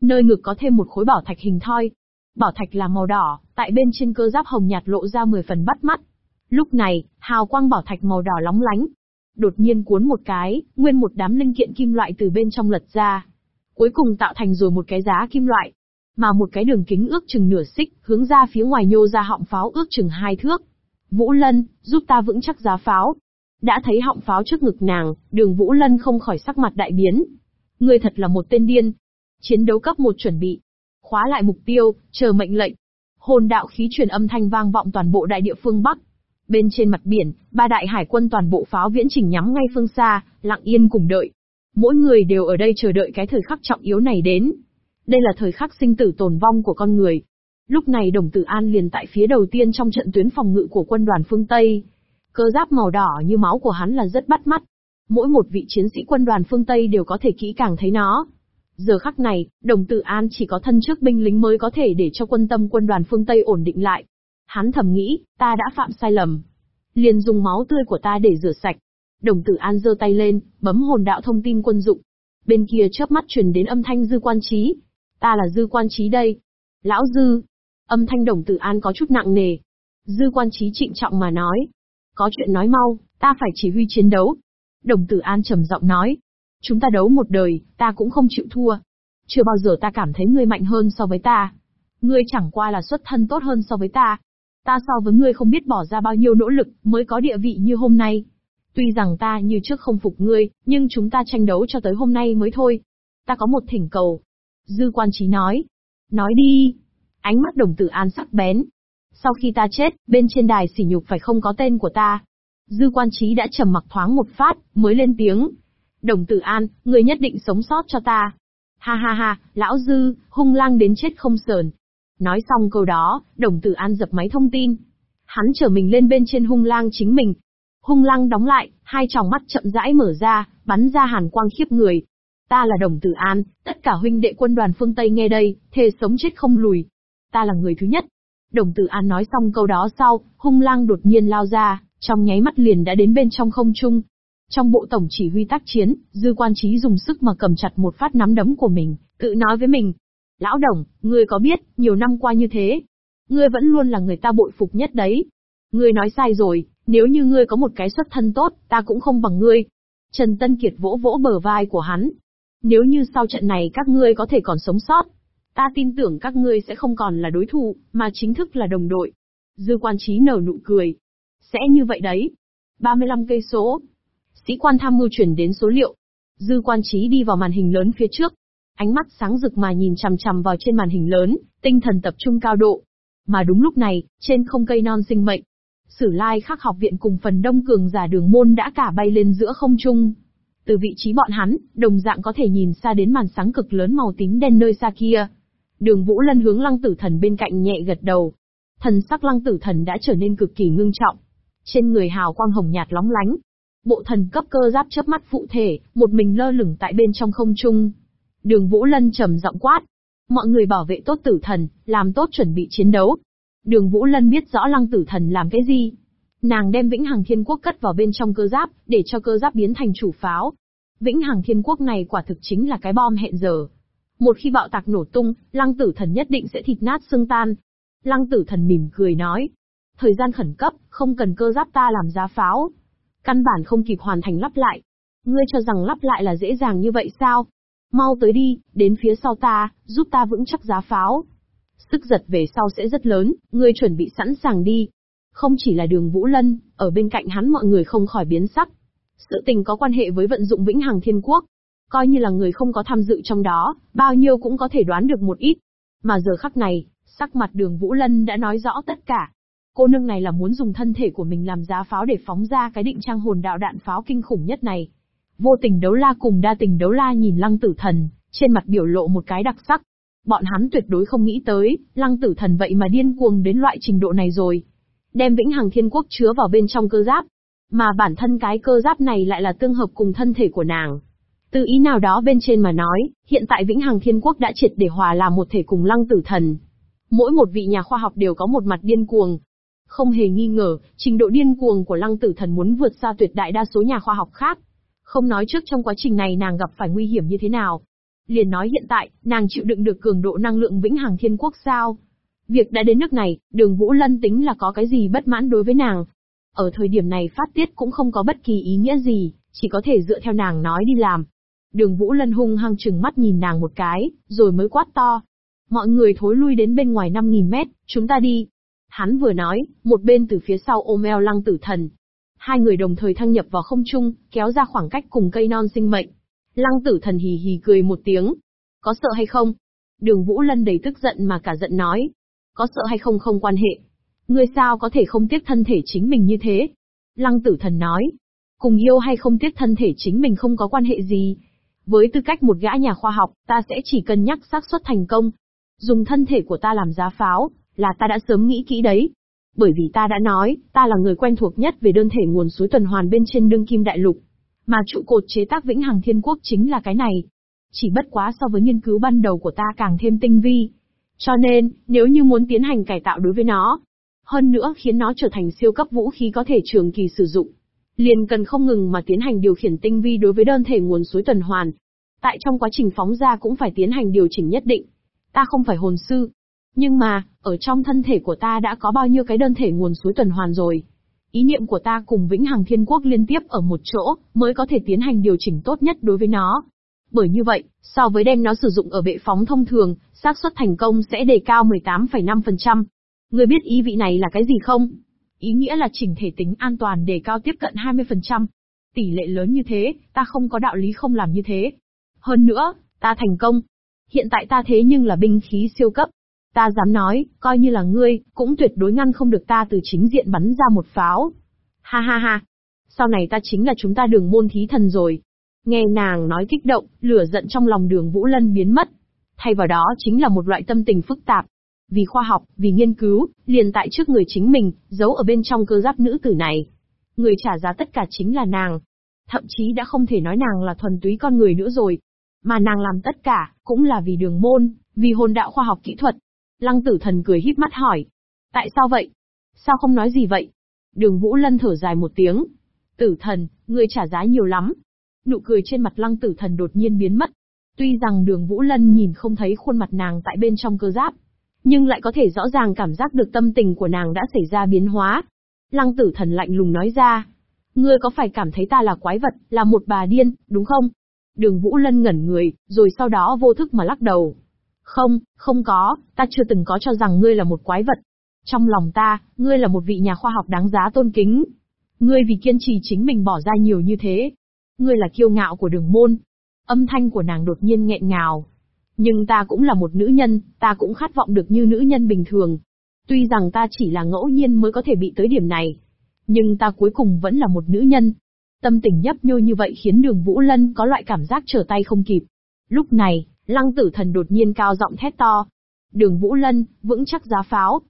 Nơi ngực có thêm một khối bảo thạch hình thoi. Bảo thạch là màu đỏ, tại bên trên cơ giáp hồng nhạt lộ ra 10 phần bắt mắt. Lúc này, hào quang bảo thạch màu đỏ lóng lánh. Đột nhiên cuốn một cái, nguyên một đám linh kiện kim loại từ bên trong lật ra. Cuối cùng tạo thành rồi một cái giá kim loại. Mà một cái đường kính ước chừng nửa xích, hướng ra phía ngoài nhô ra họng pháo ước chừng hai thước. Vũ Lân, giúp ta vững chắc giá pháo, đã thấy họng pháo trước ngực nàng, đường Vũ Lân không khỏi sắc mặt đại biến. Ngươi thật là một tên điên. Chiến đấu cấp một chuẩn bị. Khóa lại mục tiêu, chờ mệnh lệnh. Hồn đạo khí truyền âm thanh vang vọng toàn bộ đại địa phương Bắc. Bên trên mặt biển, ba đại hải quân toàn bộ pháo viễn chỉnh nhắm ngay phương xa, lặng yên cùng đợi. Mỗi người đều ở đây chờ đợi cái thời khắc trọng yếu này đến. Đây là thời khắc sinh tử tồn vong của con người. Lúc này Đồng Tử An liền tại phía đầu tiên trong trận tuyến phòng ngự của quân đoàn phương Tây, Cơ giáp màu đỏ như máu của hắn là rất bắt mắt. Mỗi một vị chiến sĩ quân đoàn phương Tây đều có thể kỹ càng thấy nó. Giờ khắc này, đồng tử an chỉ có thân trước binh lính mới có thể để cho quân tâm quân đoàn phương Tây ổn định lại. Hắn thầm nghĩ, ta đã phạm sai lầm. Liền dùng máu tươi của ta để rửa sạch. Đồng tử an giơ tay lên, bấm hồn đạo thông tin quân dụng. Bên kia chớp mắt truyền đến âm thanh dư quan trí. Ta là dư quan trí đây. Lão dư. Âm thanh đồng tử an có chút nặng nề. Dư quan trí trịnh trọng mà nói, có chuyện nói mau, ta phải chỉ huy chiến đấu. Đồng tử An trầm giọng nói. Chúng ta đấu một đời, ta cũng không chịu thua. Chưa bao giờ ta cảm thấy ngươi mạnh hơn so với ta. Ngươi chẳng qua là xuất thân tốt hơn so với ta. Ta so với ngươi không biết bỏ ra bao nhiêu nỗ lực mới có địa vị như hôm nay. Tuy rằng ta như trước không phục ngươi, nhưng chúng ta tranh đấu cho tới hôm nay mới thôi. Ta có một thỉnh cầu. Dư quan trí nói. Nói đi. Ánh mắt đồng tử an sắc bén, sau khi ta chết, bên trên đài sỉ nhục phải không có tên của ta. Dư quan trí đã trầm mặc thoáng một phát, mới lên tiếng. Đồng tử an, người nhất định sống sót cho ta. Ha ha ha, lão dư, hung lang đến chết không sờn. Nói xong câu đó, đồng tử an dập máy thông tin. Hắn trở mình lên bên trên hung lang chính mình. Hung lang đóng lại, hai tròng mắt chậm rãi mở ra, bắn ra hàn quang khiếp người. Ta là Đồng Tử An, tất cả huynh đệ quân đoàn phương Tây nghe đây, thề sống chết không lùi. Ta là người thứ nhất. Đồng Tử An nói xong câu đó sau, hung lang đột nhiên lao ra, trong nháy mắt liền đã đến bên trong không trung. Trong bộ tổng chỉ huy tác chiến, dư quan trí dùng sức mà cầm chặt một phát nắm đấm của mình, tự nói với mình. Lão Đồng, ngươi có biết, nhiều năm qua như thế, ngươi vẫn luôn là người ta bội phục nhất đấy. Ngươi nói sai rồi, nếu như ngươi có một cái xuất thân tốt, ta cũng không bằng ngươi. Trần Tân Kiệt vỗ vỗ bờ vai của hắn. Nếu như sau trận này các ngươi có thể còn sống sót, ta tin tưởng các ngươi sẽ không còn là đối thủ, mà chính thức là đồng đội. Dư quan trí nở nụ cười. Sẽ như vậy đấy. 35 cây số. Sĩ quan tham mưu chuyển đến số liệu. Dư quan trí đi vào màn hình lớn phía trước. Ánh mắt sáng rực mà nhìn chằm chằm vào trên màn hình lớn, tinh thần tập trung cao độ. Mà đúng lúc này, trên không cây non sinh mệnh, Sử lai khắc học viện cùng phần đông cường giả đường môn đã cả bay lên giữa không trung. Từ vị trí bọn hắn, đồng dạng có thể nhìn xa đến màn sáng cực lớn màu tím đen nơi xa kia. Đường Vũ Lân hướng lăng tử thần bên cạnh nhẹ gật đầu. Thần sắc lăng tử thần đã trở nên cực kỳ ngưng trọng. Trên người hào quang hồng nhạt lóng lánh. Bộ thần cấp cơ giáp chớp mắt phụ thể, một mình lơ lửng tại bên trong không trung. Đường Vũ Lân trầm giọng quát. Mọi người bảo vệ tốt tử thần, làm tốt chuẩn bị chiến đấu, Đường Vũ Lân biết rõ lăng tử thần làm cái gì. Nàng đem Vĩnh Hằng Thiên Quốc cất vào bên trong cơ giáp, để cho cơ giáp biến thành chủ pháo. Vĩnh Hằng Thiên Quốc này quả thực chính là cái bom hẹn giờ. Một khi bạo tạc nổ tung, lăng tử thần nhất định sẽ thịt nát xương tan. Lăng tử thần mỉm cười nói. Thời gian khẩn cấp, không cần cơ giáp ta làm giá pháo. Căn bản không kịp hoàn thành lắp lại. Ngươi cho rằng lắp lại là dễ dàng như vậy sao? Mau tới đi, đến phía sau ta, giúp ta vững chắc giá pháo. Sức giật về sau sẽ rất lớn, ngươi chuẩn bị sẵn sàng đi. Không chỉ là đường Vũ Lân, ở bên cạnh hắn mọi người không khỏi biến sắc. Sự tình có quan hệ với vận dụng vĩnh hằng thiên quốc. Coi như là người không có tham dự trong đó, bao nhiêu cũng có thể đoán được một ít. Mà giờ khắc này, sắc mặt đường Vũ Lân đã nói rõ tất cả. Cô nương này là muốn dùng thân thể của mình làm giá pháo để phóng ra cái định trang hồn đạo đạn pháo kinh khủng nhất này. Vô tình đấu la cùng đa tình đấu la nhìn lăng tử thần, trên mặt biểu lộ một cái đặc sắc. Bọn hắn tuyệt đối không nghĩ tới, lăng tử thần vậy mà điên cuồng đến loại trình độ này rồi. Đem vĩnh hằng thiên quốc chứa vào bên trong cơ giáp. Mà bản thân cái cơ giáp này lại là tương hợp cùng thân thể của nàng. Từ ý nào đó bên trên mà nói, hiện tại vĩnh hằng thiên quốc đã triệt để hòa làm một thể cùng lăng tử thần. Mỗi một vị nhà khoa học đều có một mặt điên cuồng. Không hề nghi ngờ, trình độ điên cuồng của lăng tử thần muốn vượt xa tuyệt đại đa số nhà khoa học khác. Không nói trước trong quá trình này nàng gặp phải nguy hiểm như thế nào, Liền nói hiện tại, nàng chịu đựng được cường độ năng lượng vĩnh hằng thiên quốc sao? Việc đã đến nước này, đường Vũ Lân tính là có cái gì bất mãn đối với nàng. Ở thời điểm này phát tiết cũng không có bất kỳ ý nghĩa gì, chỉ có thể dựa theo nàng nói đi làm. Đường Vũ Lân hung hăng chừng mắt nhìn nàng một cái, rồi mới quát to. Mọi người thối lui đến bên ngoài 5.000 mét, chúng ta đi. Hắn vừa nói, một bên từ phía sau ôm eo lăng tử thần. Hai người đồng thời thăng nhập vào không trung, kéo ra khoảng cách cùng cây non sinh mệnh. Lăng tử thần hì hì cười một tiếng. Có sợ hay không? Đường Vũ Lân đầy tức giận mà cả giận nói. Có sợ hay không không quan hệ. Ngươi sao có thể không tiếc thân thể chính mình như thế? Lăng tử thần nói. Cùng yêu hay không tiếc thân thể chính mình không có quan hệ gì. Với tư cách một gã nhà khoa học, ta sẽ chỉ cân nhắc xác suất thành công. Dùng thân thể của ta làm giá pháo, là ta đã sớm nghĩ kỹ đấy. Bởi vì ta đã nói, ta là người quen thuộc nhất về đơn thể nguồn suối tuần hoàn bên trên đương kim đại lục. Mà trụ cột chế tác vĩnh hằng thiên quốc chính là cái này. Chỉ bất quá so với nghiên cứu ban đầu của ta càng thêm tinh vi. Cho nên, nếu như muốn tiến hành cải tạo đối với nó, hơn nữa khiến nó trở thành siêu cấp vũ khí có thể trường kỳ sử dụng, liền cần không ngừng mà tiến hành điều khiển tinh vi đối với đơn thể nguồn suối tuần hoàn. Tại trong quá trình phóng ra cũng phải tiến hành điều chỉnh nhất định. Ta không phải hồn sư. Nhưng mà, ở trong thân thể của ta đã có bao nhiêu cái đơn thể nguồn suối tuần hoàn rồi. Ý niệm của ta cùng Vĩnh Hằng Thiên Quốc liên tiếp ở một chỗ, mới có thể tiến hành điều chỉnh tốt nhất đối với nó. Bởi như vậy, so với đem nó sử dụng ở bệ phóng thông thường, xác suất thành công sẽ đề cao 18,5%. Người biết ý vị này là cái gì không? Ý nghĩa là chỉnh thể tính an toàn đề cao tiếp cận 20%. Tỷ lệ lớn như thế, ta không có đạo lý không làm như thế. Hơn nữa, ta thành công. Hiện tại ta thế nhưng là binh khí siêu cấp. Ta dám nói, coi như là ngươi, cũng tuyệt đối ngăn không được ta từ chính diện bắn ra một pháo. Ha ha ha. Sau này ta chính là chúng ta đường môn thí thần rồi. Nghe nàng nói kích động, lửa giận trong lòng đường Vũ Lân biến mất. Thay vào đó chính là một loại tâm tình phức tạp. Vì khoa học, vì nghiên cứu, liền tại trước người chính mình, giấu ở bên trong cơ giáp nữ tử này. Người trả giá tất cả chính là nàng. Thậm chí đã không thể nói nàng là thuần túy con người nữa rồi. Mà nàng làm tất cả, cũng là vì đường môn, vì hồn đạo khoa học kỹ thuật. Lăng tử thần cười híp mắt hỏi. Tại sao vậy? Sao không nói gì vậy? Đường Vũ Lân thở dài một tiếng. Tử thần, ngươi trả giá nhiều lắm. Nụ cười trên mặt lăng tử thần đột nhiên biến mất. Tuy rằng đường Vũ Lân nhìn không thấy khuôn mặt nàng tại bên trong cơ giáp, nhưng lại có thể rõ ràng cảm giác được tâm tình của nàng đã xảy ra biến hóa. Lăng tử thần lạnh lùng nói ra. Ngươi có phải cảm thấy ta là quái vật, là một bà điên, đúng không? Đường Vũ Lân ngẩn người, rồi sau đó vô thức mà lắc đầu. Không, không có, ta chưa từng có cho rằng ngươi là một quái vật. Trong lòng ta, ngươi là một vị nhà khoa học đáng giá tôn kính. Ngươi vì kiên trì chính mình bỏ ra nhiều như thế. Ngươi là kiêu ngạo của đường môn. Âm thanh của nàng đột nhiên nghẹn ngào. Nhưng ta cũng là một nữ nhân, ta cũng khát vọng được như nữ nhân bình thường. Tuy rằng ta chỉ là ngẫu nhiên mới có thể bị tới điểm này. Nhưng ta cuối cùng vẫn là một nữ nhân. Tâm tình nhấp nhô như vậy khiến đường Vũ Lân có loại cảm giác trở tay không kịp. Lúc này, lăng tử thần đột nhiên cao giọng thét to. Đường Vũ Lân, vững chắc giá pháo.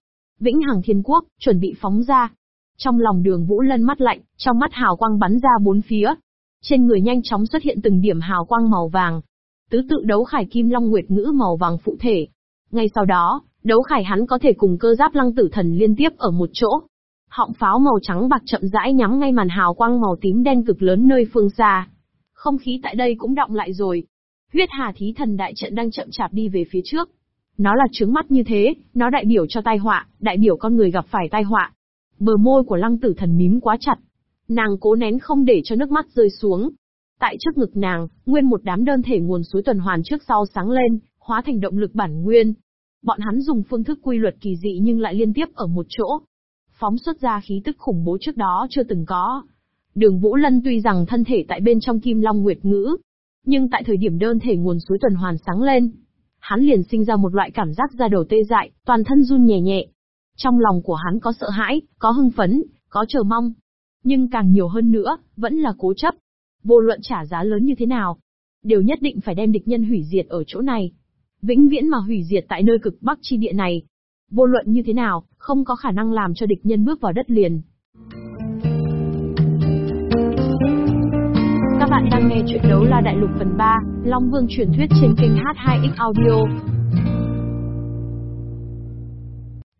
Vĩnh Hằng Thiên Quốc, chuẩn bị phóng ra. Trong lòng đường Vũ Lân mắt lạnh, trong mắt hào quang bắn ra bốn phía. Trên người nhanh chóng xuất hiện từng điểm hào quang màu vàng. Tứ tự đấu khải kim long nguyệt ngữ màu vàng phụ thể. Ngay sau đó, đấu khải hắn có thể cùng cơ giáp lăng tử thần liên tiếp ở một chỗ. Họng pháo màu trắng bạc chậm rãi nhắm ngay màn hào quang màu tím đen cực lớn nơi phương xa. Không khí tại đây cũng động lại rồi. Huyết Hà Thí Thần đại trận đang chậm chạp đi về phía trước. Nó là trướng mắt như thế, nó đại biểu cho tai họa, đại biểu con người gặp phải tai họa. Bờ môi của lăng tử thần mím quá chặt. Nàng cố nén không để cho nước mắt rơi xuống. Tại trước ngực nàng, nguyên một đám đơn thể nguồn suối tuần hoàn trước sau sáng lên, hóa thành động lực bản nguyên. Bọn hắn dùng phương thức quy luật kỳ dị nhưng lại liên tiếp ở một chỗ. Phóng xuất ra khí tức khủng bố trước đó chưa từng có. Đường Vũ Lân tuy rằng thân thể tại bên trong Kim Long Nguyệt Ngữ, nhưng tại thời điểm đơn thể nguồn suối tuần hoàn sáng lên, hắn liền sinh ra một loại cảm giác da đầu tê dại, toàn thân run nhẹ nhẹ. Trong lòng của hắn có sợ hãi, có hưng phấn, có chờ mong. Nhưng càng nhiều hơn nữa, vẫn là cố chấp. Vô luận trả giá lớn như thế nào, đều nhất định phải đem địch nhân hủy diệt ở chỗ này. Vĩnh viễn mà hủy diệt tại nơi cực bắc chi địa này. Vô luận như thế nào, không có khả năng làm cho địch nhân bước vào đất liền. Bạn đang nghe chuyện đấu la đại lục phần 3, Long Vương truyền thuyết trên kênh H2X Audio.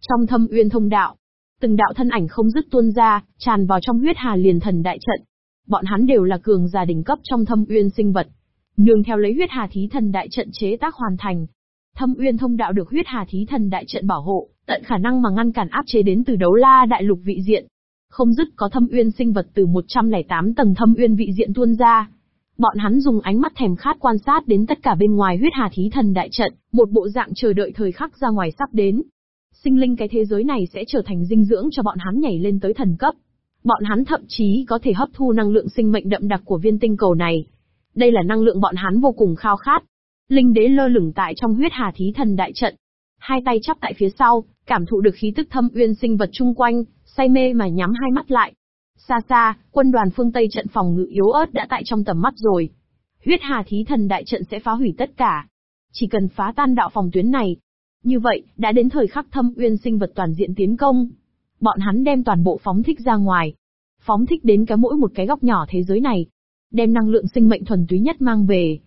Trong thâm uyên thông đạo, từng đạo thân ảnh không dứt tuôn ra, tràn vào trong huyết hà liền thần đại trận. Bọn hắn đều là cường giả đỉnh cấp trong thâm uyên sinh vật. Nương theo lấy huyết hà thí thần đại trận chế tác hoàn thành. Thâm uyên thông đạo được huyết hà thí thần đại trận bảo hộ, tận khả năng mà ngăn cản áp chế đến từ đấu la đại lục vị diện. Không dứt có thâm uyên sinh vật từ 108 tầng thâm uyên vị diện tuôn ra. Bọn hắn dùng ánh mắt thèm khát quan sát đến tất cả bên ngoài huyết hà thí thần đại trận, một bộ dạng chờ đợi thời khắc ra ngoài sắp đến. Sinh linh cái thế giới này sẽ trở thành dinh dưỡng cho bọn hắn nhảy lên tới thần cấp. Bọn hắn thậm chí có thể hấp thu năng lượng sinh mệnh đậm đặc của viên tinh cầu này. Đây là năng lượng bọn hắn vô cùng khao khát. Linh đế lơ lửng tại trong huyết hà thí thần đại trận. Hai tay chắp tại phía sau, cảm thụ được khí tức thâm uyên sinh vật chung quanh, say mê mà nhắm hai mắt lại. Xa xa, quân đoàn phương Tây trận phòng ngự yếu ớt đã tại trong tầm mắt rồi. Huyết Hà Thí Thần đại trận sẽ phá hủy tất cả. Chỉ cần phá tan đạo phòng tuyến này. Như vậy, đã đến thời khắc thâm uyên sinh vật toàn diện tiến công. Bọn hắn đem toàn bộ phóng thích ra ngoài. Phóng thích đến cái mỗi một cái góc nhỏ thế giới này. Đem năng lượng sinh mệnh thuần túy nhất mang về.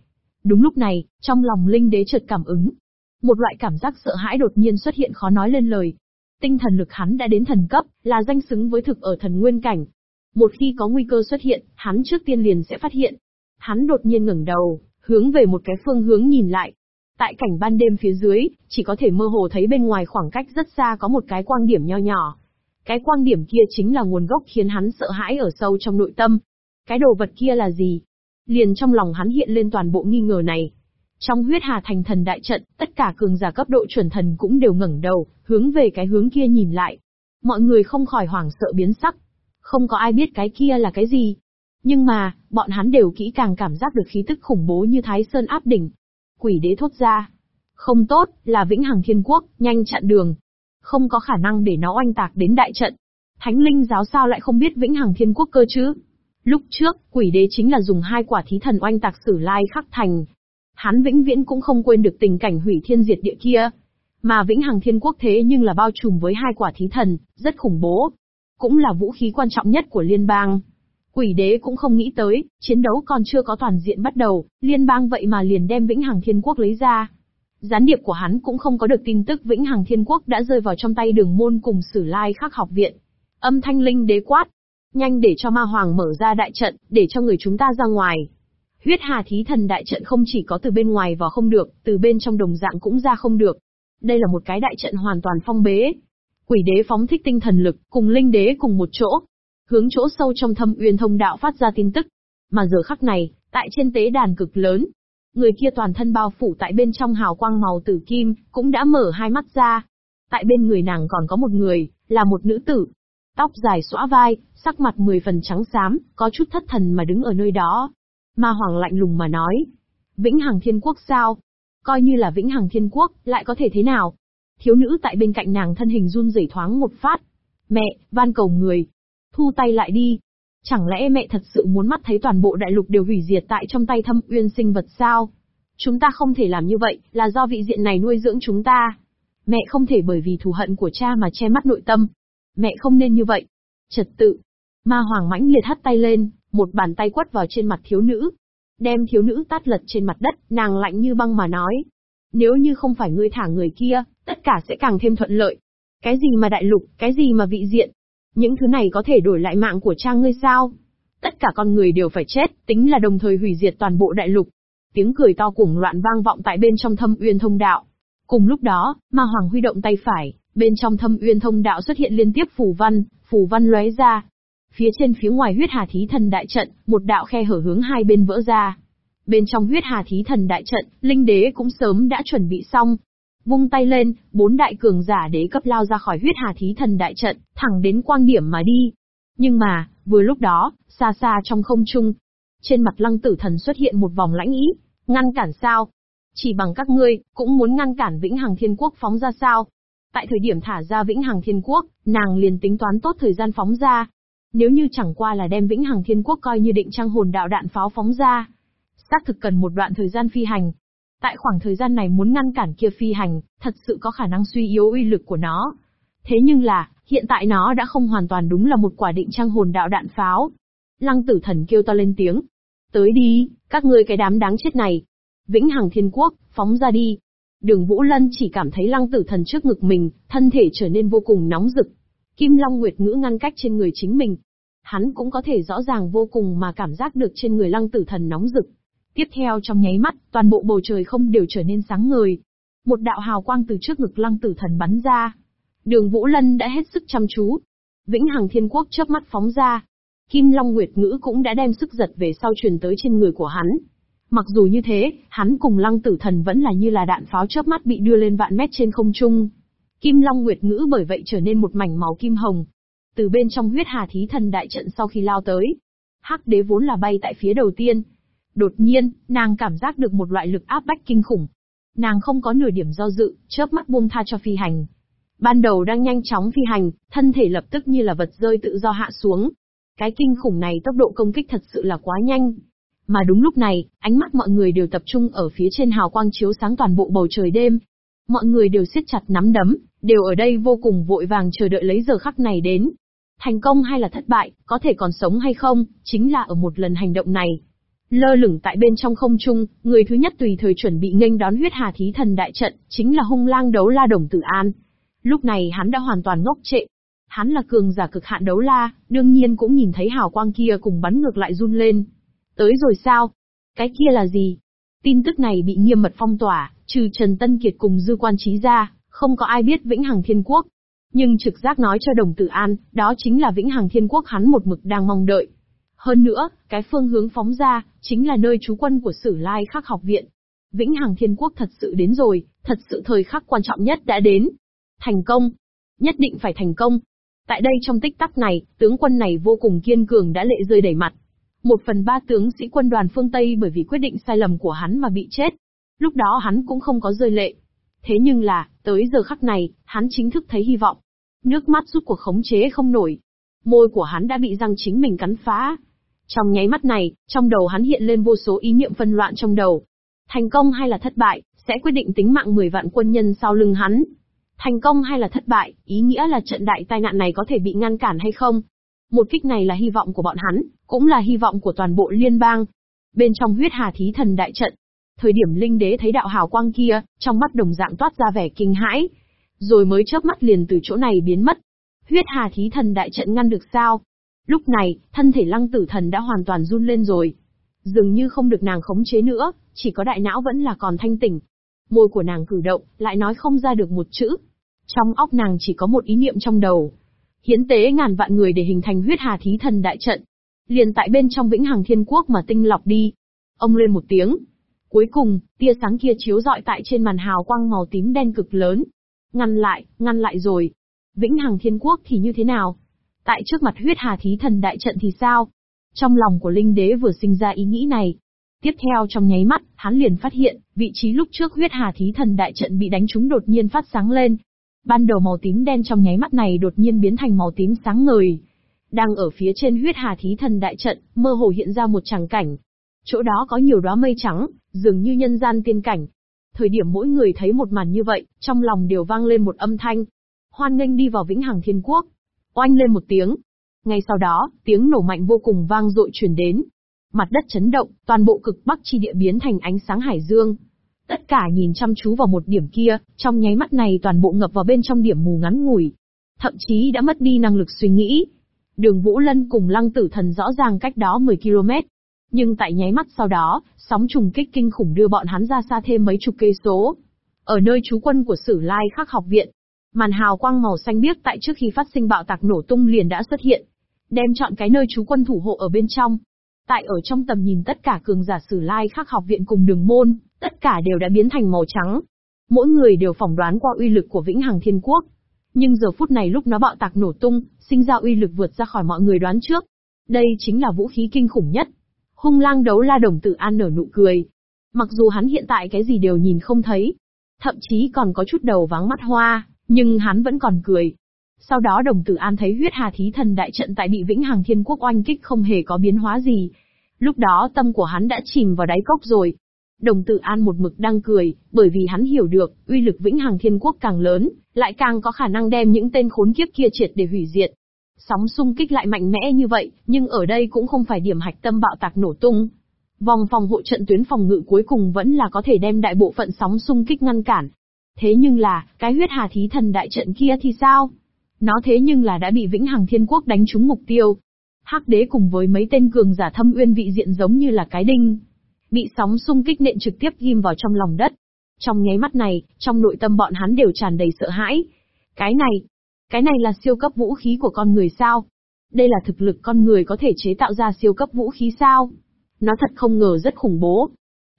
Đúng lúc này, trong lòng linh đế chợt cảm ứng. Một loại cảm giác sợ hãi đột nhiên xuất hiện khó nói lên lời. Tinh thần lực hắn đã đến thần cấp, là danh xứng với thực ở thần nguyên cảnh. Một khi có nguy cơ xuất hiện, hắn trước tiên liền sẽ phát hiện. Hắn đột nhiên ngẩng đầu, hướng về một cái phương hướng nhìn lại. Tại cảnh ban đêm phía dưới, chỉ có thể mơ hồ thấy bên ngoài khoảng cách rất xa có một cái quang điểm nho nhỏ. Cái quang điểm kia chính là nguồn gốc khiến hắn sợ hãi ở sâu trong nội tâm. Cái đồ vật kia là gì? Liền trong lòng hắn hiện lên toàn bộ nghi ngờ này. Trong huyết hà thành thần đại trận, tất cả cường giả cấp độ chuẩn thần cũng đều ngẩng đầu, hướng về cái hướng kia nhìn lại. Mọi người không khỏi hoảng sợ biến sắc. Không có ai biết cái kia là cái gì. Nhưng mà, bọn hắn đều kỹ càng cảm giác được khí tức khủng bố như Thái Sơn áp đỉnh. Quỷ đế thốt ra. Không tốt, là vĩnh hằng thiên quốc, nhanh chặn đường. Không có khả năng để nó oanh tạc đến đại trận. Thánh linh giáo sao lại không biết vĩnh hằng thiên quốc cơ chứ? Lúc trước, quỷ đế chính là dùng hai quả thí thần oanh tạc sử lai khắc thành, Hắn vĩnh viễn cũng không quên được tình cảnh hủy thiên diệt địa kia. Mà Vĩnh Hằng Thiên Quốc thế nhưng là bao trùm với hai quả thí thần, rất khủng bố. Cũng là vũ khí quan trọng nhất của liên bang. Quỷ đế cũng không nghĩ tới, chiến đấu còn chưa có toàn diện bắt đầu, liên bang vậy mà liền đem Vĩnh Hằng Thiên Quốc lấy ra. Gián điệp của hắn cũng không có được tin tức Vĩnh Hằng Thiên Quốc đã rơi vào trong tay đường môn cùng sử lai khắc học viện. Âm thanh linh đế quát. Nhanh để cho ma hoàng mở ra đại trận, để cho người chúng ta ra ngoài. Huyết hà thí thần đại trận không chỉ có từ bên ngoài vào không được, từ bên trong đồng dạng cũng ra không được. Đây là một cái đại trận hoàn toàn phong bế. Quỷ đế phóng thích tinh thần lực, cùng linh đế cùng một chỗ. Hướng chỗ sâu trong thâm uyên thông đạo phát ra tin tức. Mà giờ khắc này, tại trên tế đàn cực lớn, người kia toàn thân bao phủ tại bên trong hào quang màu tử kim, cũng đã mở hai mắt ra. Tại bên người nàng còn có một người, là một nữ tử. Tóc dài xõa vai, sắc mặt mười phần trắng xám, có chút thất thần mà đứng ở nơi đó. Ma Hoàng lạnh lùng mà nói. Vĩnh Hằng Thiên Quốc sao? Coi như là Vĩnh Hằng Thiên Quốc, lại có thể thế nào? Thiếu nữ tại bên cạnh nàng thân hình run rẩy thoáng một phát. Mẹ, van cầu người. Thu tay lại đi. Chẳng lẽ mẹ thật sự muốn mắt thấy toàn bộ đại lục đều hủy diệt tại trong tay thâm uyên sinh vật sao? Chúng ta không thể làm như vậy, là do vị diện này nuôi dưỡng chúng ta. Mẹ không thể bởi vì thù hận của cha mà che mắt nội tâm. Mẹ không nên như vậy. Trật tự. Ma Hoàng mãnh liệt hất tay lên, một bàn tay quất vào trên mặt thiếu nữ. Đem thiếu nữ tát lật trên mặt đất, nàng lạnh như băng mà nói. Nếu như không phải ngươi thả người kia, tất cả sẽ càng thêm thuận lợi. Cái gì mà đại lục, cái gì mà vị diện? Những thứ này có thể đổi lại mạng của cha ngươi sao? Tất cả con người đều phải chết, tính là đồng thời hủy diệt toàn bộ đại lục. Tiếng cười to cuồng loạn vang vọng tại bên trong thâm uyên thông đạo. Cùng lúc đó, ma hoàng huy động tay phải, bên trong thâm uyên thông đạo xuất hiện liên tiếp phù văn, phù văn lóe ra, Phía trên phía ngoài huyết hà thí thần đại trận, một đạo khe hở hướng hai bên vỡ ra. Bên trong huyết hà thí thần đại trận, linh đế cũng sớm đã chuẩn bị xong. Vung tay lên, bốn đại cường giả đế cấp lao ra khỏi huyết hà thí thần đại trận, thẳng đến quang điểm mà đi. Nhưng mà, vừa lúc đó, xa xa trong không trung, trên mặt lăng tử thần xuất hiện một vòng lãnh ý, ngăn cản sao? Chỉ bằng các ngươi, cũng muốn ngăn cản Vĩnh Hằng Thiên Quốc phóng ra sao? Tại thời điểm thả ra Vĩnh Hằng Thiên Quốc, nàng liền tính toán tốt thời gian phóng ra, nếu như chẳng qua là đem Vĩnh Hằng Thiên Quốc coi như định trang hồn đạo đạn pháo phóng ra, xác thực cần một đoạn thời gian phi hành. Tại khoảng thời gian này muốn ngăn cản kia phi hành, thật sự có khả năng suy yếu uy lực của nó. Thế nhưng là, hiện tại nó đã không hoàn toàn đúng là một quả định trang hồn đạo đạn pháo. Lăng tử thần kêu to lên tiếng. Tới đi, các ngươi cái đám đáng chết này. Vĩnh Hằng Thiên Quốc, phóng ra đi. Đường Vũ Lân chỉ cảm thấy lăng tử thần trước ngực mình, thân thể trở nên vô cùng nóng rực, Kim Long Nguyệt Ngữ ngăn cách trên người chính mình. Hắn cũng có thể rõ ràng vô cùng mà cảm giác được trên người lăng tử thần nóng rực. Tiếp theo trong nháy mắt, toàn bộ bầu trời không đều trở nên sáng ngời. Một đạo hào quang từ trước ngực lăng tử thần bắn ra. Đường Vũ Lân đã hết sức chăm chú. Vĩnh Hằng Thiên Quốc chớp mắt phóng ra. Kim Long Nguyệt Ngữ cũng đã đem sức giật về sau truyền tới trên người của hắn. Mặc dù như thế, hắn cùng lăng tử thần vẫn là như là đạn pháo chớp mắt bị đưa lên vạn mét trên không trung. Kim Long Nguyệt Ngữ bởi vậy trở nên một mảnh máu kim hồng. Từ bên trong huyết hà thí thần đại trận sau khi lao tới, Hắc đế vốn là bay tại phía đầu tiên. Đột nhiên, nàng cảm giác được một loại lực áp bách kinh khủng. Nàng không có nửa điểm do dự, chớp mắt buông tha cho phi hành. Ban đầu đang nhanh chóng phi hành, thân thể lập tức như là vật rơi tự do hạ xuống. Cái kinh khủng này tốc độ công kích thật sự là quá nhanh. Mà đúng lúc này, ánh mắt mọi người đều tập trung ở phía trên hào quang chiếu sáng toàn bộ bầu trời đêm. Mọi người đều siết chặt nắm đấm, đều ở đây vô cùng vội vàng chờ đợi lấy giờ khắc này đến. Thành công hay là thất bại, có thể còn sống hay không, chính là ở một lần hành động này. Lơ lửng tại bên trong không trung, người thứ nhất tùy thời chuẩn bị nghênh đón huyết hà thí thần đại trận, chính là hung lang đấu la đồng tử an. Lúc này hắn đã hoàn toàn ngốc trệ. Hắn là cường giả cực hạn đấu la, đương nhiên cũng nhìn thấy hào quang kia cùng bắn ngược lại run lên. Tới rồi sao? Cái kia là gì? Tin tức này bị nghiêm mật phong tỏa, trừ Trần Tân Kiệt cùng Dư Quan Trí ra, không có ai biết Vĩnh Hằng Thiên Quốc. Nhưng trực giác nói cho Đồng Tử An, đó chính là Vĩnh Hằng Thiên Quốc hắn một mực đang mong đợi. Hơn nữa, cái phương hướng phóng ra, chính là nơi trú quân của Sử Lai Khắc học viện. Vĩnh Hằng Thiên Quốc thật sự đến rồi, thật sự thời khắc quan trọng nhất đã đến. Thành công. Nhất định phải thành công. Tại đây trong tích tắc này, tướng quân này vô cùng kiên cường đã lệ rơi đầy mặt. Một phần ba tướng sĩ quân đoàn phương Tây bởi vì quyết định sai lầm của hắn mà bị chết. Lúc đó hắn cũng không có rơi lệ, Thế nhưng là, tới giờ khắc này, hắn chính thức thấy hy vọng. Nước mắt rút cuộc khống chế không nổi. Môi của hắn đã bị răng chính mình cắn phá. Trong nháy mắt này, trong đầu hắn hiện lên vô số ý niệm phân loạn trong đầu. Thành công hay là thất bại, sẽ quyết định tính mạng 10 vạn quân nhân sau lưng hắn. Thành công hay là thất bại, ý nghĩa là trận đại tai nạn này có thể bị ngăn cản hay không. Một kích này là hy vọng của bọn hắn, cũng là hy vọng của toàn bộ liên bang. Bên trong huyết hà thí thần đại trận, thời điểm linh đế thấy đạo hào quang kia, trong mắt đồng dạng toát ra vẻ kinh hãi, rồi mới chớp mắt liền từ chỗ này biến mất. Huyết hà thí thần đại trận ngăn được sao? Lúc này, thân thể lăng tử thần đã hoàn toàn run lên rồi. Dường như không được nàng khống chế nữa, chỉ có đại não vẫn là còn thanh tỉnh. Môi của nàng cử động, lại nói không ra được một chữ. Trong óc nàng chỉ có một ý niệm trong đầu. Hiến tế ngàn vạn người để hình thành huyết hà thí thần đại trận. Liền tại bên trong vĩnh hằng thiên quốc mà tinh lọc đi. Ông lên một tiếng. Cuối cùng, tia sáng kia chiếu rọi tại trên màn hào quang màu tím đen cực lớn. Ngăn lại, ngăn lại rồi. Vĩnh hằng thiên quốc thì như thế nào? Tại trước mặt huyết hà thí thần đại trận thì sao? Trong lòng của linh đế vừa sinh ra ý nghĩ này. Tiếp theo trong nháy mắt, hắn liền phát hiện, vị trí lúc trước huyết hà thí thần đại trận bị đánh trúng đột nhiên phát sáng lên. Ban đầu màu tím đen trong nháy mắt này đột nhiên biến thành màu tím sáng ngời. Đang ở phía trên huyết hà thí thần đại trận, mơ hồ hiện ra một tràng cảnh. Chỗ đó có nhiều đóa mây trắng, dường như nhân gian tiên cảnh. Thời điểm mỗi người thấy một màn như vậy, trong lòng đều vang lên một âm thanh. Hoan nghênh đi vào vĩnh hằng thiên quốc. Oanh lên một tiếng. Ngay sau đó, tiếng nổ mạnh vô cùng vang dội truyền đến. Mặt đất chấn động, toàn bộ cực bắc chi địa biến thành ánh sáng hải dương. Tất cả nhìn chăm chú vào một điểm kia, trong nháy mắt này toàn bộ ngập vào bên trong điểm mù ngắn ngủi. Thậm chí đã mất đi năng lực suy nghĩ. Đường Vũ Lân cùng Lăng Tử Thần rõ ràng cách đó 10 km. Nhưng tại nháy mắt sau đó, sóng trùng kích kinh khủng đưa bọn hắn ra xa thêm mấy chục cây số. Ở nơi trú quân của Sử Lai Khắc học viện, Màn hào quang màu xanh biếc tại trước khi phát sinh bạo tạc nổ tung liền đã xuất hiện, đem chọn cái nơi trú quân thủ hộ ở bên trong. Tại ở trong tầm nhìn tất cả cường giả sử lai khắc học viện cùng đường môn, tất cả đều đã biến thành màu trắng. Mỗi người đều phỏng đoán qua uy lực của vĩnh hằng thiên quốc. Nhưng giờ phút này lúc nó bạo tạc nổ tung, sinh ra uy lực vượt ra khỏi mọi người đoán trước. Đây chính là vũ khí kinh khủng nhất. Hung lang đấu la đồng tử an nở nụ cười. Mặc dù hắn hiện tại cái gì đều nhìn không thấy. Thậm chí còn có chút đầu vắng mắt hoa, nhưng hắn vẫn còn cười. Sau đó đồng tử an thấy huyết hà thí thần đại trận tại bị vĩnh hằng thiên quốc oanh kích không hề có biến hóa gì. Lúc đó tâm của hắn đã chìm vào đáy cốc rồi. Đồng tử an một mực đang cười, bởi vì hắn hiểu được, uy lực vĩnh hằng thiên quốc càng lớn, lại càng có khả năng đem những tên khốn kiếp kia triệt để hủy diệt. Sóng xung kích lại mạnh mẽ như vậy, nhưng ở đây cũng không phải điểm hạch tâm bạo tạc nổ tung. Vòng phòng hộ trận tuyến phòng ngự cuối cùng vẫn là có thể đem đại bộ phận sóng xung kích ngăn cản, Thế nhưng là, cái huyết hà thí thần đại trận kia thì sao? Nó thế nhưng là đã bị vĩnh hằng thiên quốc đánh trúng mục tiêu. Hắc đế cùng với mấy tên cường giả thâm uyên vị diện giống như là cái đinh. Bị sóng xung kích nện trực tiếp ghim vào trong lòng đất. Trong nháy mắt này, trong nội tâm bọn hắn đều tràn đầy sợ hãi. Cái này, cái này là siêu cấp vũ khí của con người sao? Đây là thực lực con người có thể chế tạo ra siêu cấp vũ khí sao? Nó thật không ngờ rất khủng bố.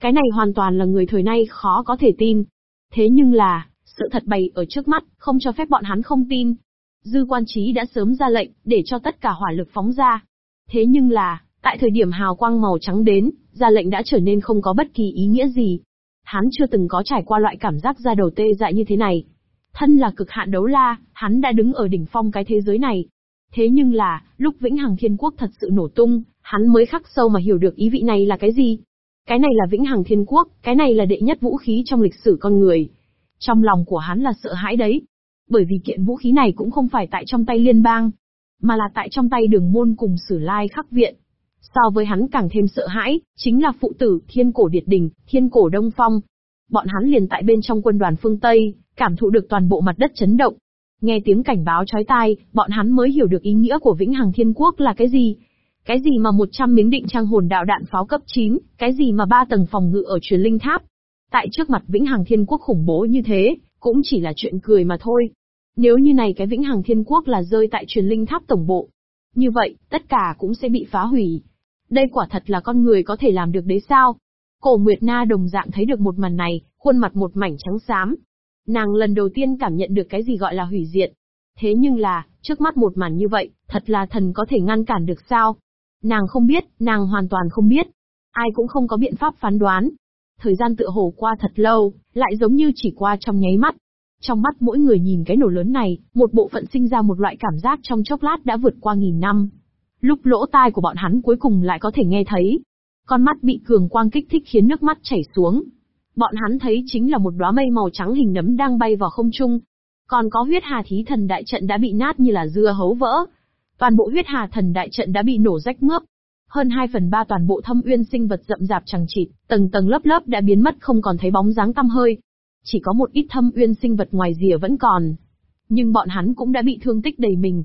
Cái này hoàn toàn là người thời nay khó có thể tin. Thế nhưng là, sự thật bày ở trước mắt, không cho phép bọn hắn không tin. Dư quan trí đã sớm ra lệnh, để cho tất cả hỏa lực phóng ra. Thế nhưng là, tại thời điểm hào quang màu trắng đến, ra lệnh đã trở nên không có bất kỳ ý nghĩa gì. Hắn chưa từng có trải qua loại cảm giác ra đầu tê dại như thế này. Thân là cực hạn đấu la, hắn đã đứng ở đỉnh phong cái thế giới này. Thế nhưng là, lúc Vĩnh Hằng Thiên Quốc thật sự nổ tung, hắn mới khắc sâu mà hiểu được ý vị này là cái gì. Cái này là vĩnh hằng thiên quốc, cái này là đệ nhất vũ khí trong lịch sử con người. Trong lòng của hắn là sợ hãi đấy. Bởi vì kiện vũ khí này cũng không phải tại trong tay liên bang, mà là tại trong tay đường môn cùng sử lai khắc viện. So với hắn càng thêm sợ hãi, chính là phụ tử, thiên cổ điệt đình, thiên cổ đông phong. Bọn hắn liền tại bên trong quân đoàn phương Tây, cảm thụ được toàn bộ mặt đất chấn động. Nghe tiếng cảnh báo chói tai, bọn hắn mới hiểu được ý nghĩa của vĩnh hằng thiên quốc là cái gì. Cái gì mà 100 miếng định trang hồn đạo đạn pháo cấp 9, cái gì mà ba tầng phòng ngự ở truyền linh tháp. Tại trước mặt Vĩnh Hằng Thiên Quốc khủng bố như thế, cũng chỉ là chuyện cười mà thôi. Nếu như này cái Vĩnh Hằng Thiên Quốc là rơi tại truyền linh tháp tổng bộ, như vậy, tất cả cũng sẽ bị phá hủy. Đây quả thật là con người có thể làm được đấy sao? Cổ Nguyệt Na đồng dạng thấy được một màn này, khuôn mặt một mảnh trắng xám. Nàng lần đầu tiên cảm nhận được cái gì gọi là hủy diệt. Thế nhưng là, trước mắt một màn như vậy, thật là thần có thể ngăn cản được sao? Nàng không biết, nàng hoàn toàn không biết. Ai cũng không có biện pháp phán đoán. Thời gian tựa hồ qua thật lâu, lại giống như chỉ qua trong nháy mắt. Trong mắt mỗi người nhìn cái nổ lớn này, một bộ phận sinh ra một loại cảm giác trong chốc lát đã vượt qua nghìn năm. Lúc lỗ tai của bọn hắn cuối cùng lại có thể nghe thấy. Con mắt bị cường quang kích thích khiến nước mắt chảy xuống. Bọn hắn thấy chính là một đóa mây màu trắng hình nấm đang bay vào không trung. Còn có huyết hà thí thần đại trận đã bị nát như là dưa hấu vỡ. Toàn bộ huyết hà thần đại trận đã bị nổ rách mướp. Hơn 2 phần 3 toàn bộ thâm uyên sinh vật rậm rạp chẳng chịt, tầng tầng lớp lớp đã biến mất không còn thấy bóng dáng tăm hơi. Chỉ có một ít thâm uyên sinh vật ngoài rìa vẫn còn. Nhưng bọn hắn cũng đã bị thương tích đầy mình.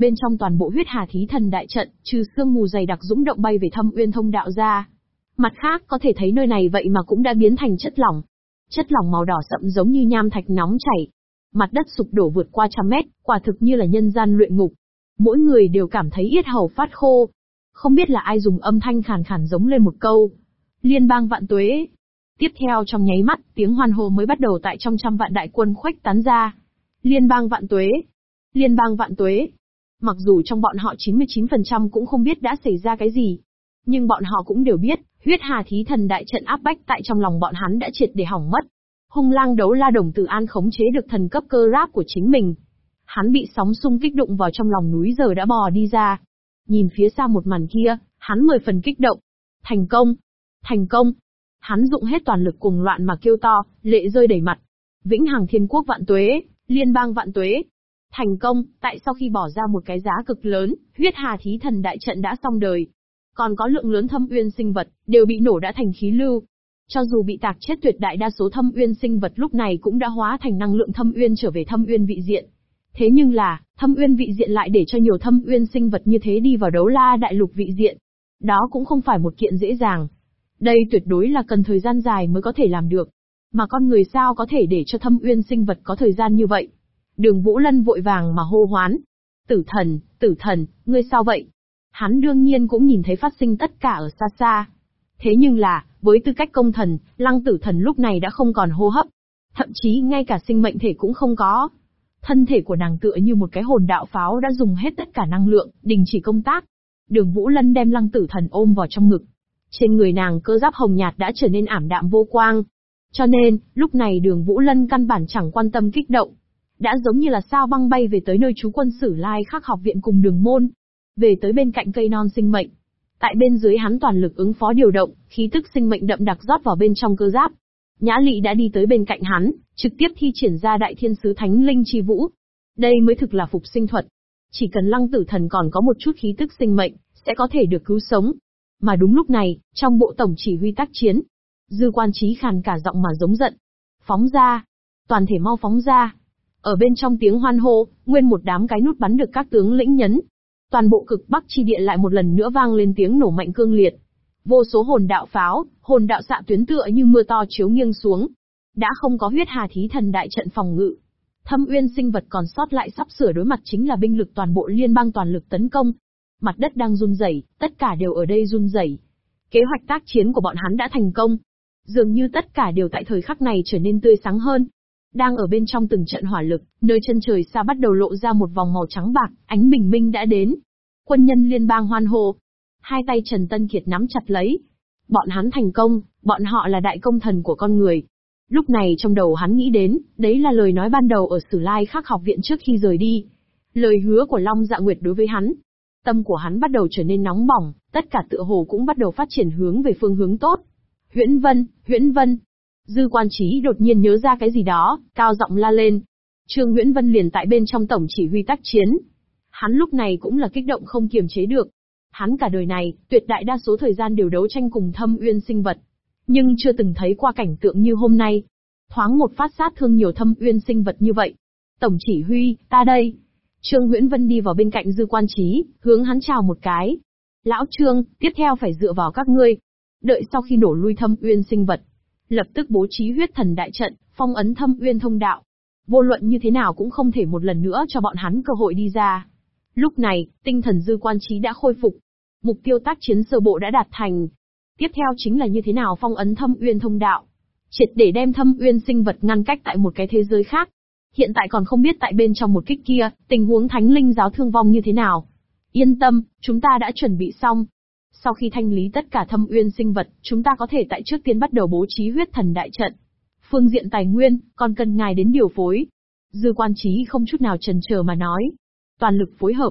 Bên trong toàn bộ huyết hà thí thần đại trận, trừ sương mù dày đặc dũng động bay về thâm uyên thông đạo ra, Mặt khác có thể thấy nơi này vậy mà cũng đã biến thành chất lỏng. Chất lỏng màu đỏ sậm giống như nham thạch nóng chảy. Mặt đất sụp đổ vượt qua trăm mét, quả thực như là nhân gian luyện ngục. Mỗi người đều cảm thấy yết hầu phát khô. Không biết là ai dùng âm thanh khàn khàn giống lên một câu. Liên bang vạn tuế. Tiếp theo trong nháy mắt, tiếng hoan hô mới bắt đầu tại trong trăm vạn đại quân khuếch tán ra. Liên bang vạn tuế. Liên bang vạn tuế. Mặc dù trong bọn họ 99% cũng không biết đã xảy ra cái gì. Nhưng bọn họ cũng đều biết, Huyết Hà Thí Thần đại trận áp bách tại trong lòng bọn hắn đã triệt để hỏng mất. Hung lang đấu la đồng tử an khống chế được thần cấp cơ ráp của chính mình. Hắn bị sóng xung kích đụng vào trong lòng núi giờ đã bò đi ra. Nhìn phía xa một màn kia, hắn mười phần kích động. Thành công! Thành công! Hắn dụng hết toàn lực cùng loạn mà kêu to, lệ rơi đầy mặt. Vĩnh Hằng Thiên Quốc vạn tuế, liên bang vạn tuế. Thành công, tại sau khi bỏ ra một cái giá cực lớn, huyết hà thí thần đại trận đã xong đời, còn có lượng lớn thâm uyên sinh vật, đều bị nổ đã thành khí lưu. Cho dù bị tạc chết tuyệt đại đa số thâm uyên sinh vật lúc này cũng đã hóa thành năng lượng thâm uyên trở về thâm uyên vị diện. Thế nhưng là, thâm uyên vị diện lại để cho nhiều thâm uyên sinh vật như thế đi vào đấu la đại lục vị diện. Đó cũng không phải một kiện dễ dàng. Đây tuyệt đối là cần thời gian dài mới có thể làm được. Mà con người sao có thể để cho thâm uyên sinh vật có thời gian như vậy? Đường Vũ Lân vội vàng mà hô hoán. Tử thần, tử thần, ngươi sao vậy? Hắn đương nhiên cũng nhìn thấy phát sinh tất cả ở xa xa. Thế nhưng là, với tư cách công thần, lăng tử thần lúc này đã không còn hô hấp. Thậm chí ngay cả sinh mệnh thể cũng không có. Thân thể của nàng tựa như một cái hồn đạo pháo đã dùng hết tất cả năng lượng, đình chỉ công tác. Đường Vũ Lân đem lăng tử thần ôm vào trong ngực. Trên người nàng cơ giáp hồng nhạt đã trở nên ảm đạm vô quang. Cho nên, lúc này đường Vũ Lân căn bản chẳng quan tâm kích động. Đã giống như là sao băng bay về tới nơi chú quân sử lai khắc học viện cùng đường môn về tới bên cạnh cây non sinh mệnh. Tại bên dưới hắn toàn lực ứng phó điều động, khí tức sinh mệnh đậm đặc rót vào bên trong cơ giáp. Nhã Lị đã đi tới bên cạnh hắn, trực tiếp thi triển ra đại thiên sứ thánh linh chi vũ. Đây mới thực là phục sinh thuật. Chỉ cần lăng tử thần còn có một chút khí tức sinh mệnh, sẽ có thể được cứu sống. Mà đúng lúc này, trong bộ tổng chỉ huy tác chiến, dư quan trí khàn cả giọng mà giống giận. Phóng ra! Toàn thể mau phóng ra! Ở bên trong tiếng hoan hô, nguyên một đám cái nút bắn được các tướng lĩnh nhấn, Toàn bộ cực bắc chi địa lại một lần nữa vang lên tiếng nổ mạnh cương liệt. Vô số hồn đạo pháo, hồn đạo xạ tuyến tựa như mưa to chiếu nghiêng xuống. Đã không có huyết hà thí thần đại trận phòng ngự. Thâm uyên sinh vật còn sót lại sắp sửa đối mặt chính là binh lực toàn bộ liên bang toàn lực tấn công. Mặt đất đang run rẩy, tất cả đều ở đây run rẩy. Kế hoạch tác chiến của bọn hắn đã thành công. Dường như tất cả đều tại thời khắc này trở nên tươi sáng hơn. Đang ở bên trong từng trận hỏa lực, nơi chân trời xa bắt đầu lộ ra một vòng màu trắng bạc, ánh bình minh đã đến. Quân nhân liên bang hoan hô. Hai tay Trần Tân Kiệt nắm chặt lấy. Bọn hắn thành công, bọn họ là đại công thần của con người. Lúc này trong đầu hắn nghĩ đến, đấy là lời nói ban đầu ở Sử Lai Khắc học viện trước khi rời đi. Lời hứa của Long Dạ Nguyệt đối với hắn. Tâm của hắn bắt đầu trở nên nóng bỏng, tất cả tựa hồ cũng bắt đầu phát triển hướng về phương hướng tốt. Huyễn Vân, Huyễn Vân, Dư quan trí đột nhiên nhớ ra cái gì đó, cao giọng la lên. Trương Nguyễn Vân liền tại bên trong tổng chỉ huy tác chiến. Hắn lúc này cũng là kích động không kiềm chế được. Hắn cả đời này, tuyệt đại đa số thời gian đều đấu tranh cùng thâm uyên sinh vật. Nhưng chưa từng thấy qua cảnh tượng như hôm nay. Thoáng một phát sát thương nhiều thâm uyên sinh vật như vậy. Tổng chỉ huy, ta đây. Trương Nguyễn Vân đi vào bên cạnh dư quan trí, hướng hắn chào một cái. Lão Trương, tiếp theo phải dựa vào các ngươi. Đợi sau khi nổ lui thâm uyên sinh vật, lập tức bố trí huyết thần đại trận, phong ấn thâm uyên thông đạo. Vô luận như thế nào cũng không thể một lần nữa cho bọn hắn cơ hội đi ra. Lúc này, tinh thần dư quan trí đã khôi phục. Mục tiêu tác chiến sơ bộ đã đạt thành. Tiếp theo chính là như thế nào phong ấn thâm uyên thông đạo. Triệt để đem thâm uyên sinh vật ngăn cách tại một cái thế giới khác. Hiện tại còn không biết tại bên trong một kích kia, tình huống thánh linh giáo thương vong như thế nào. Yên tâm, chúng ta đã chuẩn bị xong, sau khi thanh lý tất cả thâm uyên sinh vật, chúng ta có thể tại trước tiên bắt đầu bố trí huyết thần đại trận. Phương diện tài nguyên, còn cần ngài đến điều phối. Dư quan trí không chút nào trần chờ mà nói. Toàn lực phối hợp.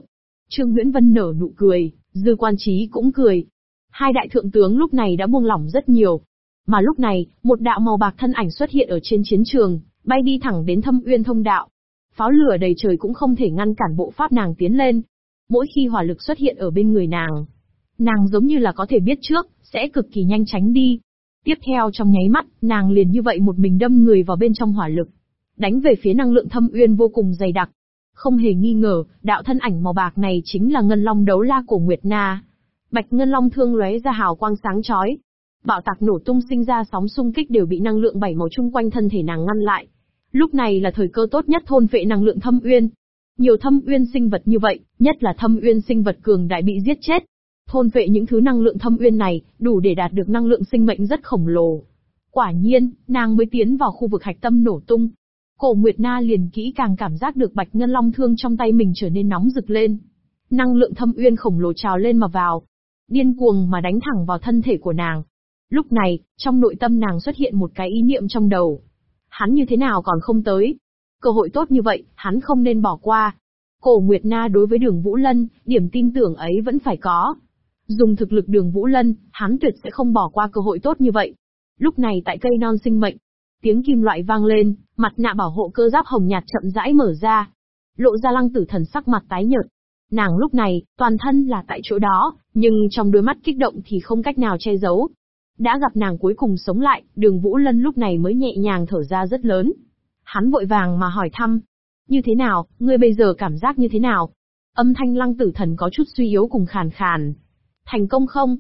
Trương Nguyễn Vân nở nụ cười, dư quan trí cũng cười. Hai đại thượng tướng lúc này đã buông lỏng rất nhiều. Mà lúc này, một đạo màu bạc thân ảnh xuất hiện ở trên chiến trường, bay đi thẳng đến thâm uyên thông đạo. Pháo lửa đầy trời cũng không thể ngăn cản bộ pháp nàng tiến lên. Mỗi khi hỏa lực xuất hiện ở bên người nàng, nàng giống như là có thể biết trước, sẽ cực kỳ nhanh tránh đi. Tiếp theo trong nháy mắt, nàng liền như vậy một mình đâm người vào bên trong hỏa lực, đánh về phía năng lượng thâm uyên vô cùng dày đặc. Không hề nghi ngờ, đạo thân ảnh màu bạc này chính là ngân long đấu la của Nguyệt Na. Bạch ngân long thương lóe ra hào quang sáng chói, Bạo tạc nổ tung sinh ra sóng xung kích đều bị năng lượng bảy màu chung quanh thân thể nàng ngăn lại. Lúc này là thời cơ tốt nhất thôn vệ năng lượng thâm uyên. Nhiều thâm uyên sinh vật như vậy, nhất là thâm uyên sinh vật cường đại bị giết chết. Thôn vệ những thứ năng lượng thâm uyên này, đủ để đạt được năng lượng sinh mệnh rất khổng lồ. Quả nhiên, nàng mới tiến vào khu vực hạch tâm nổ tung. Cổ Nguyệt Na liền kỹ càng cảm giác được bạch ngân long thương trong tay mình trở nên nóng rực lên. Năng lượng thâm uyên khổng lồ trào lên mà vào. Điên cuồng mà đánh thẳng vào thân thể của nàng. Lúc này, trong nội tâm nàng xuất hiện một cái ý niệm trong đầu. Hắn như thế nào còn không tới? Cơ hội tốt như vậy, hắn không nên bỏ qua. Cổ Nguyệt Na đối với đường Vũ Lân, điểm tin tưởng ấy vẫn phải có. Dùng thực lực đường Vũ Lân, hắn tuyệt sẽ không bỏ qua cơ hội tốt như vậy. Lúc này tại cây non sinh mệnh, tiếng kim loại vang lên, mặt nạ bảo hộ cơ giáp hồng nhạt chậm rãi mở ra. Lộ ra lăng tử thần sắc mặt tái nhợt. Nàng lúc này, toàn thân là tại chỗ đó, nhưng trong đôi mắt kích động thì không cách nào che giấu. Đã gặp nàng cuối cùng sống lại, đường Vũ Lân lúc này mới nhẹ nhàng thở ra rất lớn. Hắn vội vàng mà hỏi thăm. Như thế nào, ngươi bây giờ cảm giác như thế nào? Âm thanh lăng tử thần có chút suy yếu cùng khàn khàn. Thành công không?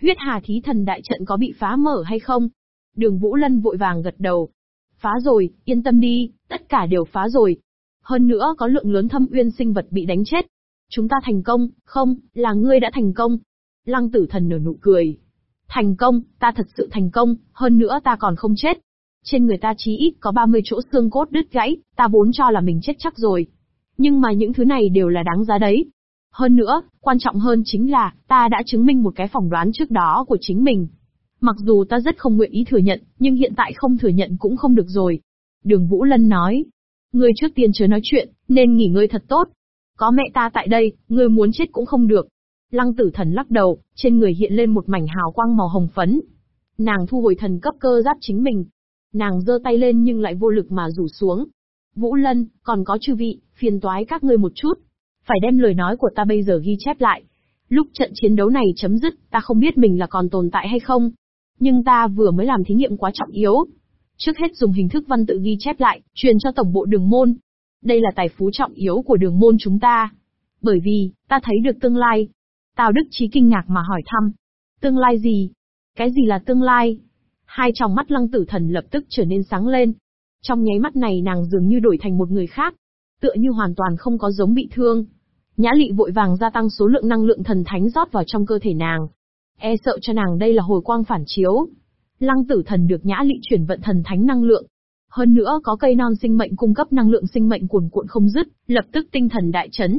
Huyết hà thí thần đại trận có bị phá mở hay không? Đường Vũ Lân vội vàng gật đầu. Phá rồi, yên tâm đi, tất cả đều phá rồi. Hơn nữa có lượng lớn thâm uyên sinh vật bị đánh chết. Chúng ta thành công, không, là ngươi đã thành công. Lăng tử thần nở nụ cười. Thành công, ta thật sự thành công, hơn nữa ta còn không chết. Trên người ta chí ít có 30 chỗ xương cốt đứt gãy, ta vốn cho là mình chết chắc rồi. Nhưng mà những thứ này đều là đáng giá đấy. Hơn nữa, quan trọng hơn chính là, ta đã chứng minh một cái phỏng đoán trước đó của chính mình. Mặc dù ta rất không nguyện ý thừa nhận, nhưng hiện tại không thừa nhận cũng không được rồi. Đường Vũ Lân nói. Ngươi trước tiên chớ nói chuyện, nên nghỉ ngơi thật tốt. Có mẹ ta tại đây, ngươi muốn chết cũng không được. Lăng tử thần lắc đầu, trên người hiện lên một mảnh hào quang màu hồng phấn. Nàng thu hồi thần cấp cơ giáp chính mình. Nàng giơ tay lên nhưng lại vô lực mà rủ xuống. Vũ Lân, còn có chư vị, phiền toái các ngươi một chút. Phải đem lời nói của ta bây giờ ghi chép lại. Lúc trận chiến đấu này chấm dứt, ta không biết mình là còn tồn tại hay không. Nhưng ta vừa mới làm thí nghiệm quá trọng yếu. Trước hết dùng hình thức văn tự ghi chép lại, truyền cho tổng bộ đường môn. Đây là tài phú trọng yếu của đường môn chúng ta. Bởi vì, ta thấy được tương lai, Tào Đức Chí kinh ngạc mà hỏi thăm. Tương lai gì? Cái gì là tương lai? Hai tròng mắt lăng tử thần lập tức trở nên sáng lên. Trong nháy mắt này nàng dường như đổi thành một người khác. Tựa như hoàn toàn không có giống bị thương. Nhã lị vội vàng gia tăng số lượng năng lượng thần thánh rót vào trong cơ thể nàng. E sợ cho nàng đây là hồi quang phản chiếu. Lăng tử thần được nhã lị chuyển vận thần thánh năng lượng. Hơn nữa có cây non sinh mệnh cung cấp năng lượng sinh mệnh cuồn cuộn không dứt, lập tức tinh thần đại chấn,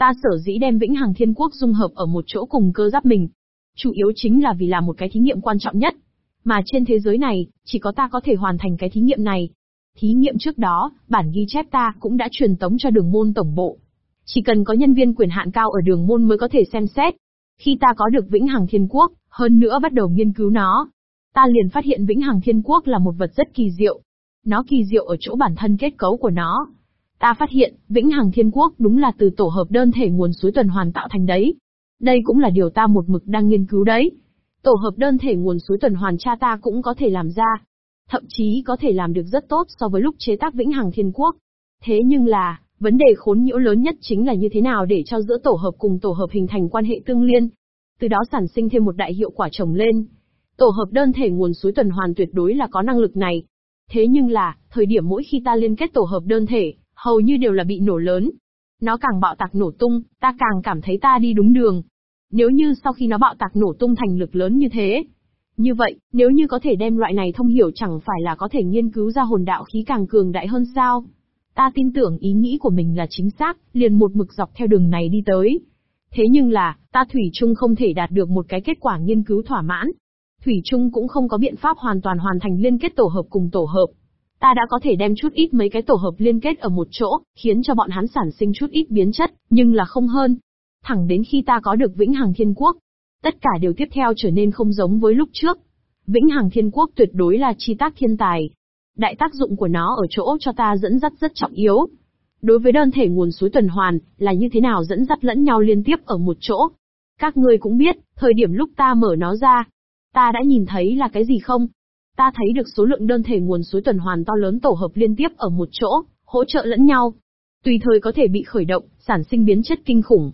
Ta sở dĩ đem Vĩnh Hằng Thiên Quốc dung hợp ở một chỗ cùng cơ giáp mình. Chủ yếu chính là vì là một cái thí nghiệm quan trọng nhất. Mà trên thế giới này, chỉ có ta có thể hoàn thành cái thí nghiệm này. Thí nghiệm trước đó, bản ghi chép ta cũng đã truyền tống cho đường môn tổng bộ. Chỉ cần có nhân viên quyền hạn cao ở đường môn mới có thể xem xét. Khi ta có được Vĩnh Hằng Thiên Quốc, hơn nữa bắt đầu nghiên cứu nó, ta liền phát hiện Vĩnh Hằng Thiên Quốc là một vật rất kỳ diệu. Nó kỳ diệu ở chỗ bản thân kết cấu của nó, Ta phát hiện, Vĩnh Hằng Thiên Quốc đúng là từ tổ hợp đơn thể nguồn suối tuần hoàn tạo thành đấy. Đây cũng là điều ta một mực đang nghiên cứu đấy. Tổ hợp đơn thể nguồn suối tuần hoàn cha ta cũng có thể làm ra. Thậm chí có thể làm được rất tốt so với lúc chế tác Vĩnh Hằng Thiên Quốc. Thế nhưng là, vấn đề khốn nhiễu lớn nhất chính là như thế nào để cho giữa tổ hợp cùng tổ hợp hình thành quan hệ tương liên. Từ đó sản sinh thêm một đại hiệu quả chồng lên. Tổ hợp đơn thể nguồn suối tuần hoàn tuyệt đối là có năng lực này. Thế nhưng là, thời điểm mỗi khi ta liên kết tổ hợp đơn thể, hầu như đều là bị nổ lớn. Nó càng bạo tạc nổ tung, ta càng cảm thấy ta đi đúng đường. Nếu như sau khi nó bạo tạc nổ tung thành lực lớn như thế, như vậy, nếu như có thể đem loại này thông hiểu chẳng phải là có thể nghiên cứu ra hồn đạo khí càng cường đại hơn sao? Ta tin tưởng ý nghĩ của mình là chính xác, liền một mực dọc theo đường này đi tới. Thế nhưng là, ta Thủy chung không thể đạt được một cái kết quả nghiên cứu thỏa mãn. Thủy chung cũng không có biện pháp hoàn toàn hoàn thành liên kết tổ hợp cùng tổ hợp. Ta đã có thể đem chút ít mấy cái tổ hợp liên kết ở một chỗ, khiến cho bọn hắn sản sinh chút ít biến chất, nhưng là không hơn. Thẳng đến khi ta có được vĩnh hằng thiên quốc, tất cả điều tiếp theo trở nên không giống với lúc trước. Vĩnh Hằng Thiên Quốc tuyệt đối là chi tác thiên tài. Đại tác dụng của nó ở chỗ cho ta dẫn dắt rất trọng yếu. Đối với đơn thể nguồn suối tuần hoàn, là như thế nào dẫn dắt lẫn nhau liên tiếp ở một chỗ. Các ngươi cũng biết, thời điểm lúc ta mở nó ra, ta đã nhìn thấy là cái gì không? Ta thấy được số lượng đơn thể nguồn suối tuần hoàn to lớn tổ hợp liên tiếp ở một chỗ, hỗ trợ lẫn nhau. Tùy thời có thể bị khởi động, sản sinh biến chất kinh khủng.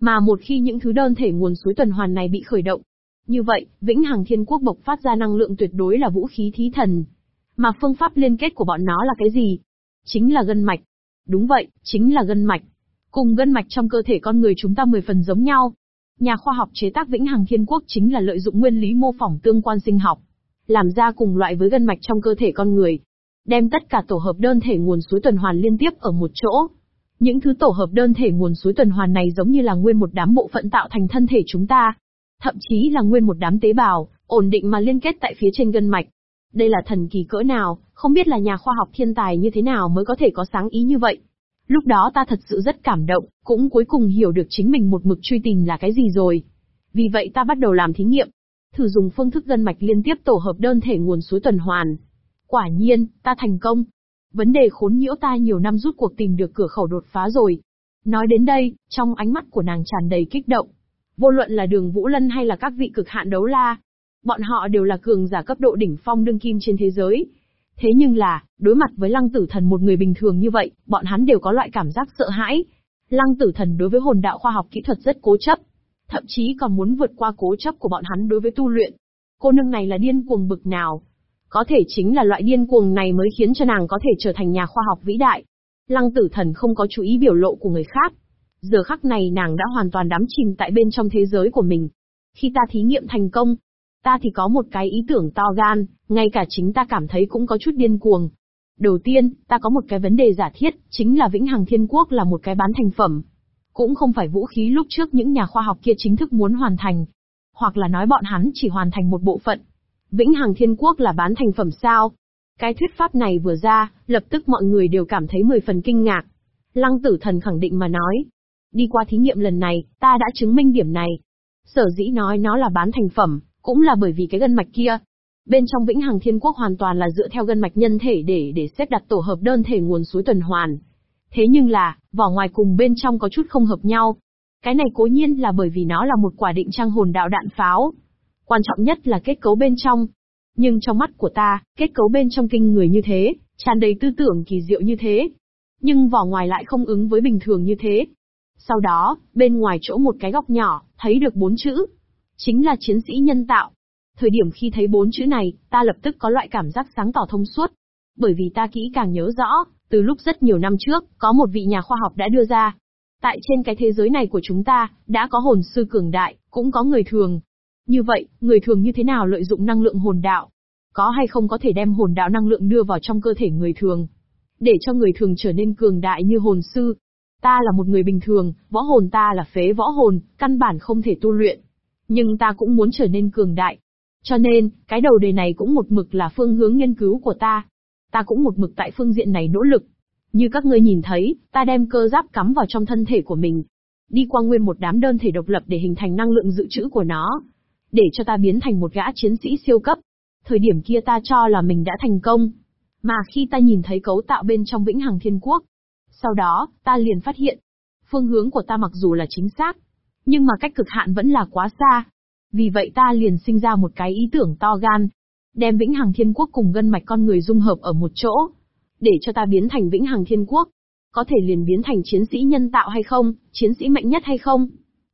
Mà một khi những thứ đơn thể nguồn suối tuần hoàn này bị khởi động, như vậy, Vĩnh Hằng Thiên Quốc bộc phát ra năng lượng tuyệt đối là vũ khí thí thần. Mà phương pháp liên kết của bọn nó là cái gì? Chính là gân mạch. Đúng vậy, chính là gân mạch. Cùng gân mạch trong cơ thể con người chúng ta mười phần giống nhau. Nhà khoa học chế tác Vĩnh Hằng Thiên Quốc chính là lợi dụng nguyên lý mô phỏng tương quan sinh học, làm ra cùng loại với gân mạch trong cơ thể con người, đem tất cả tổ hợp đơn thể nguồn suối tuần hoàn liên tiếp ở một chỗ. Những thứ tổ hợp đơn thể nguồn suối tuần hoàn này giống như là nguyên một đám bộ phận tạo thành thân thể chúng ta, thậm chí là nguyên một đám tế bào, ổn định mà liên kết tại phía trên gân mạch. Đây là thần kỳ cỡ nào, không biết là nhà khoa học thiên tài như thế nào mới có thể có sáng ý như vậy. Lúc đó ta thật sự rất cảm động, cũng cuối cùng hiểu được chính mình một mực truy tìm là cái gì rồi. Vì vậy ta bắt đầu làm thí nghiệm, thử dùng phương thức gân mạch liên tiếp tổ hợp đơn thể nguồn suối tuần hoàn. Quả nhiên, ta thành công. Vấn đề khốn nhiễu ta nhiều năm rút cuộc tìm được cửa khẩu đột phá rồi. Nói đến đây, trong ánh mắt của nàng tràn đầy kích động. Vô luận là đường Vũ Lân hay là các vị cực hạn đấu la, bọn họ đều là cường giả cấp độ đỉnh phong đương kim trên thế giới. Thế nhưng là, đối mặt với lăng tử thần một người bình thường như vậy, bọn hắn đều có loại cảm giác sợ hãi. Lăng tử thần đối với hồn đạo khoa học kỹ thuật rất cố chấp. Thậm chí còn muốn vượt qua cố chấp của bọn hắn đối với tu luyện. Cô nương này là điên cuồng bực nào? Có thể chính là loại điên cuồng này mới khiến cho nàng có thể trở thành nhà khoa học vĩ đại. Lăng tử thần không có chú ý biểu lộ của người khác, Giờ khắc này nàng đã hoàn toàn đắm chìm tại bên trong thế giới của mình. Khi ta thí nghiệm thành công, ta thì có một cái ý tưởng to gan, ngay cả chính ta cảm thấy cũng có chút điên cuồng. Đầu tiên, ta có một cái vấn đề giả thiết, chính là Vĩnh Hằng Thiên Quốc là một cái bán thành phẩm. Cũng không phải vũ khí lúc trước những nhà khoa học kia chính thức muốn hoàn thành. Hoặc là nói bọn hắn chỉ hoàn thành một bộ phận. Vĩnh Hằng Thiên Quốc là bán thành phẩm sao? Cái thuyết pháp này vừa ra, lập tức mọi người đều cảm thấy mười phần kinh ngạc. Lăng tử thần khẳng định mà nói, Đi qua thí nghiệm lần này, ta đã chứng minh điểm này. Sở dĩ nói nó là bán thành phẩm, cũng là bởi vì cái gân mạch kia. Bên trong Vĩnh Hằng Thiên Quốc hoàn toàn là dựa theo gân mạch nhân thể để để xếp đặt tổ hợp đơn thể nguồn suối tuần hoàn. Thế nhưng là, vỏ ngoài cùng bên trong có chút không hợp nhau. Cái này cố nhiên là bởi vì nó là một quả định trang hồn đạo đạn pháo. Quan trọng nhất là kết cấu bên trong. Nhưng trong mắt của ta, kết cấu bên trong kinh người như thế, tràn đầy tư tưởng kỳ diệu như thế. Nhưng vỏ ngoài lại không ứng với bình thường như thế. Sau đó, bên ngoài chỗ một cái góc nhỏ, thấy được bốn chữ. Chính là chiến sĩ nhân tạo. Thời điểm khi thấy bốn chữ này, ta lập tức có loại cảm giác sáng tỏ thông suốt. Bởi vì ta kỹ càng nhớ rõ, từ lúc rất nhiều năm trước, có một vị nhà khoa học đã đưa ra. Tại trên cái thế giới này của chúng ta, đã có hồn sư cường đại, cũng có người thường. Như vậy, người thường như thế nào lợi dụng năng lượng hồn đạo? Có hay không có thể đem hồn đạo năng lượng đưa vào trong cơ thể người thường? Để cho người thường trở nên cường đại như hồn sư, Ta là một người bình thường, võ hồn ta là phế võ hồn, căn bản không thể tu luyện. Nhưng ta cũng muốn trở nên cường đại. Cho nên, cái đầu đề này cũng một mực là phương hướng nghiên cứu của ta. Ta cũng một mực tại phương diện này nỗ lực. Như các ngươi nhìn thấy, ta đem cơ giáp cắm vào trong thân thể của mình. Đi qua nguyên một đám đơn thể độc lập để hình thành năng lượng dự trữ của nó. Để cho ta biến thành một gã chiến sĩ siêu cấp. Thời điểm kia ta cho là mình đã thành công. Mà khi ta nhìn thấy cấu tạo bên trong vĩnh hằng thiên quốc, sau đó, ta liền phát hiện, phương hướng của ta mặc dù là chính xác, nhưng mà cách cực hạn vẫn là quá xa. Vì vậy ta liền sinh ra một cái ý tưởng to gan, đem Vĩnh Hằng Thiên Quốc cùng gân mạch con người dung hợp ở một chỗ, để cho ta biến thành Vĩnh Hằng Thiên Quốc. Có thể liền biến thành chiến sĩ nhân tạo hay không, chiến sĩ mạnh nhất hay không?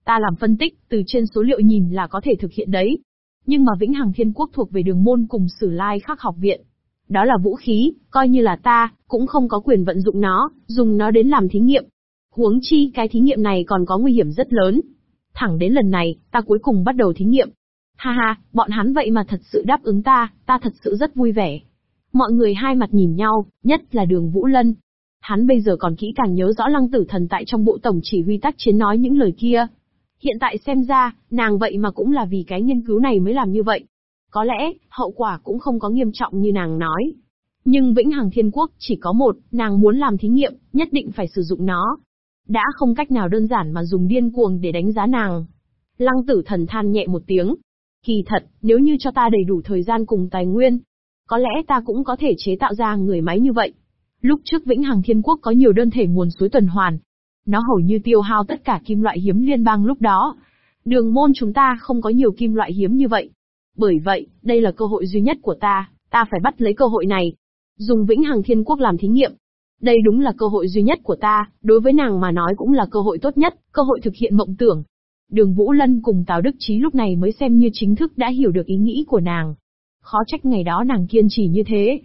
Ta làm phân tích, từ trên số liệu nhìn là có thể thực hiện đấy. Nhưng mà Vĩnh Hằng Thiên Quốc thuộc về đường môn cùng Sử Lai Khắc học viện. Đó là vũ khí, coi như là ta, cũng không có quyền vận dụng nó, dùng nó đến làm thí nghiệm. Huống chi cái thí nghiệm này còn có nguy hiểm rất lớn. Thẳng đến lần này, ta cuối cùng bắt đầu thí nghiệm. Ha ha, bọn hắn vậy mà thật sự đáp ứng ta, ta thật sự rất vui vẻ. Mọi người hai mặt nhìn nhau, nhất là đường Vũ Lân. Hắn bây giờ còn kỹ càng nhớ rõ lăng tử thần tại trong bộ tổng chỉ huy tác chiến nói những lời kia. Hiện tại xem ra, nàng vậy mà cũng là vì cái nghiên cứu này mới làm như vậy. Có lẽ, hậu quả cũng không có nghiêm trọng như nàng nói. Nhưng Vĩnh Hằng Thiên Quốc chỉ có một, nàng muốn làm thí nghiệm, nhất định phải sử dụng nó. Đã không cách nào đơn giản mà dùng điên cuồng để đánh giá nàng. Lăng tử thần than nhẹ một tiếng. Kỳ thật, nếu như cho ta đầy đủ thời gian cùng tài nguyên, có lẽ ta cũng có thể chế tạo ra người máy như vậy. Lúc trước Vĩnh Hằng Thiên Quốc có nhiều đơn thể nguồn suối tuần hoàn. Nó hầu như tiêu hao tất cả kim loại hiếm liên bang lúc đó. Đường môn chúng ta không có nhiều kim loại hiếm như vậy. Bởi vậy, đây là cơ hội duy nhất của ta, ta phải bắt lấy cơ hội này. Dùng Vĩnh Hằng Thiên Quốc làm thí nghiệm. Đây đúng là cơ hội duy nhất của ta, đối với nàng mà nói cũng là cơ hội tốt nhất, cơ hội thực hiện mộng tưởng. Đường Vũ Lân cùng Tào Đức trí lúc này mới xem như chính thức đã hiểu được ý nghĩ của nàng. Khó trách ngày đó nàng kiên trì như thế.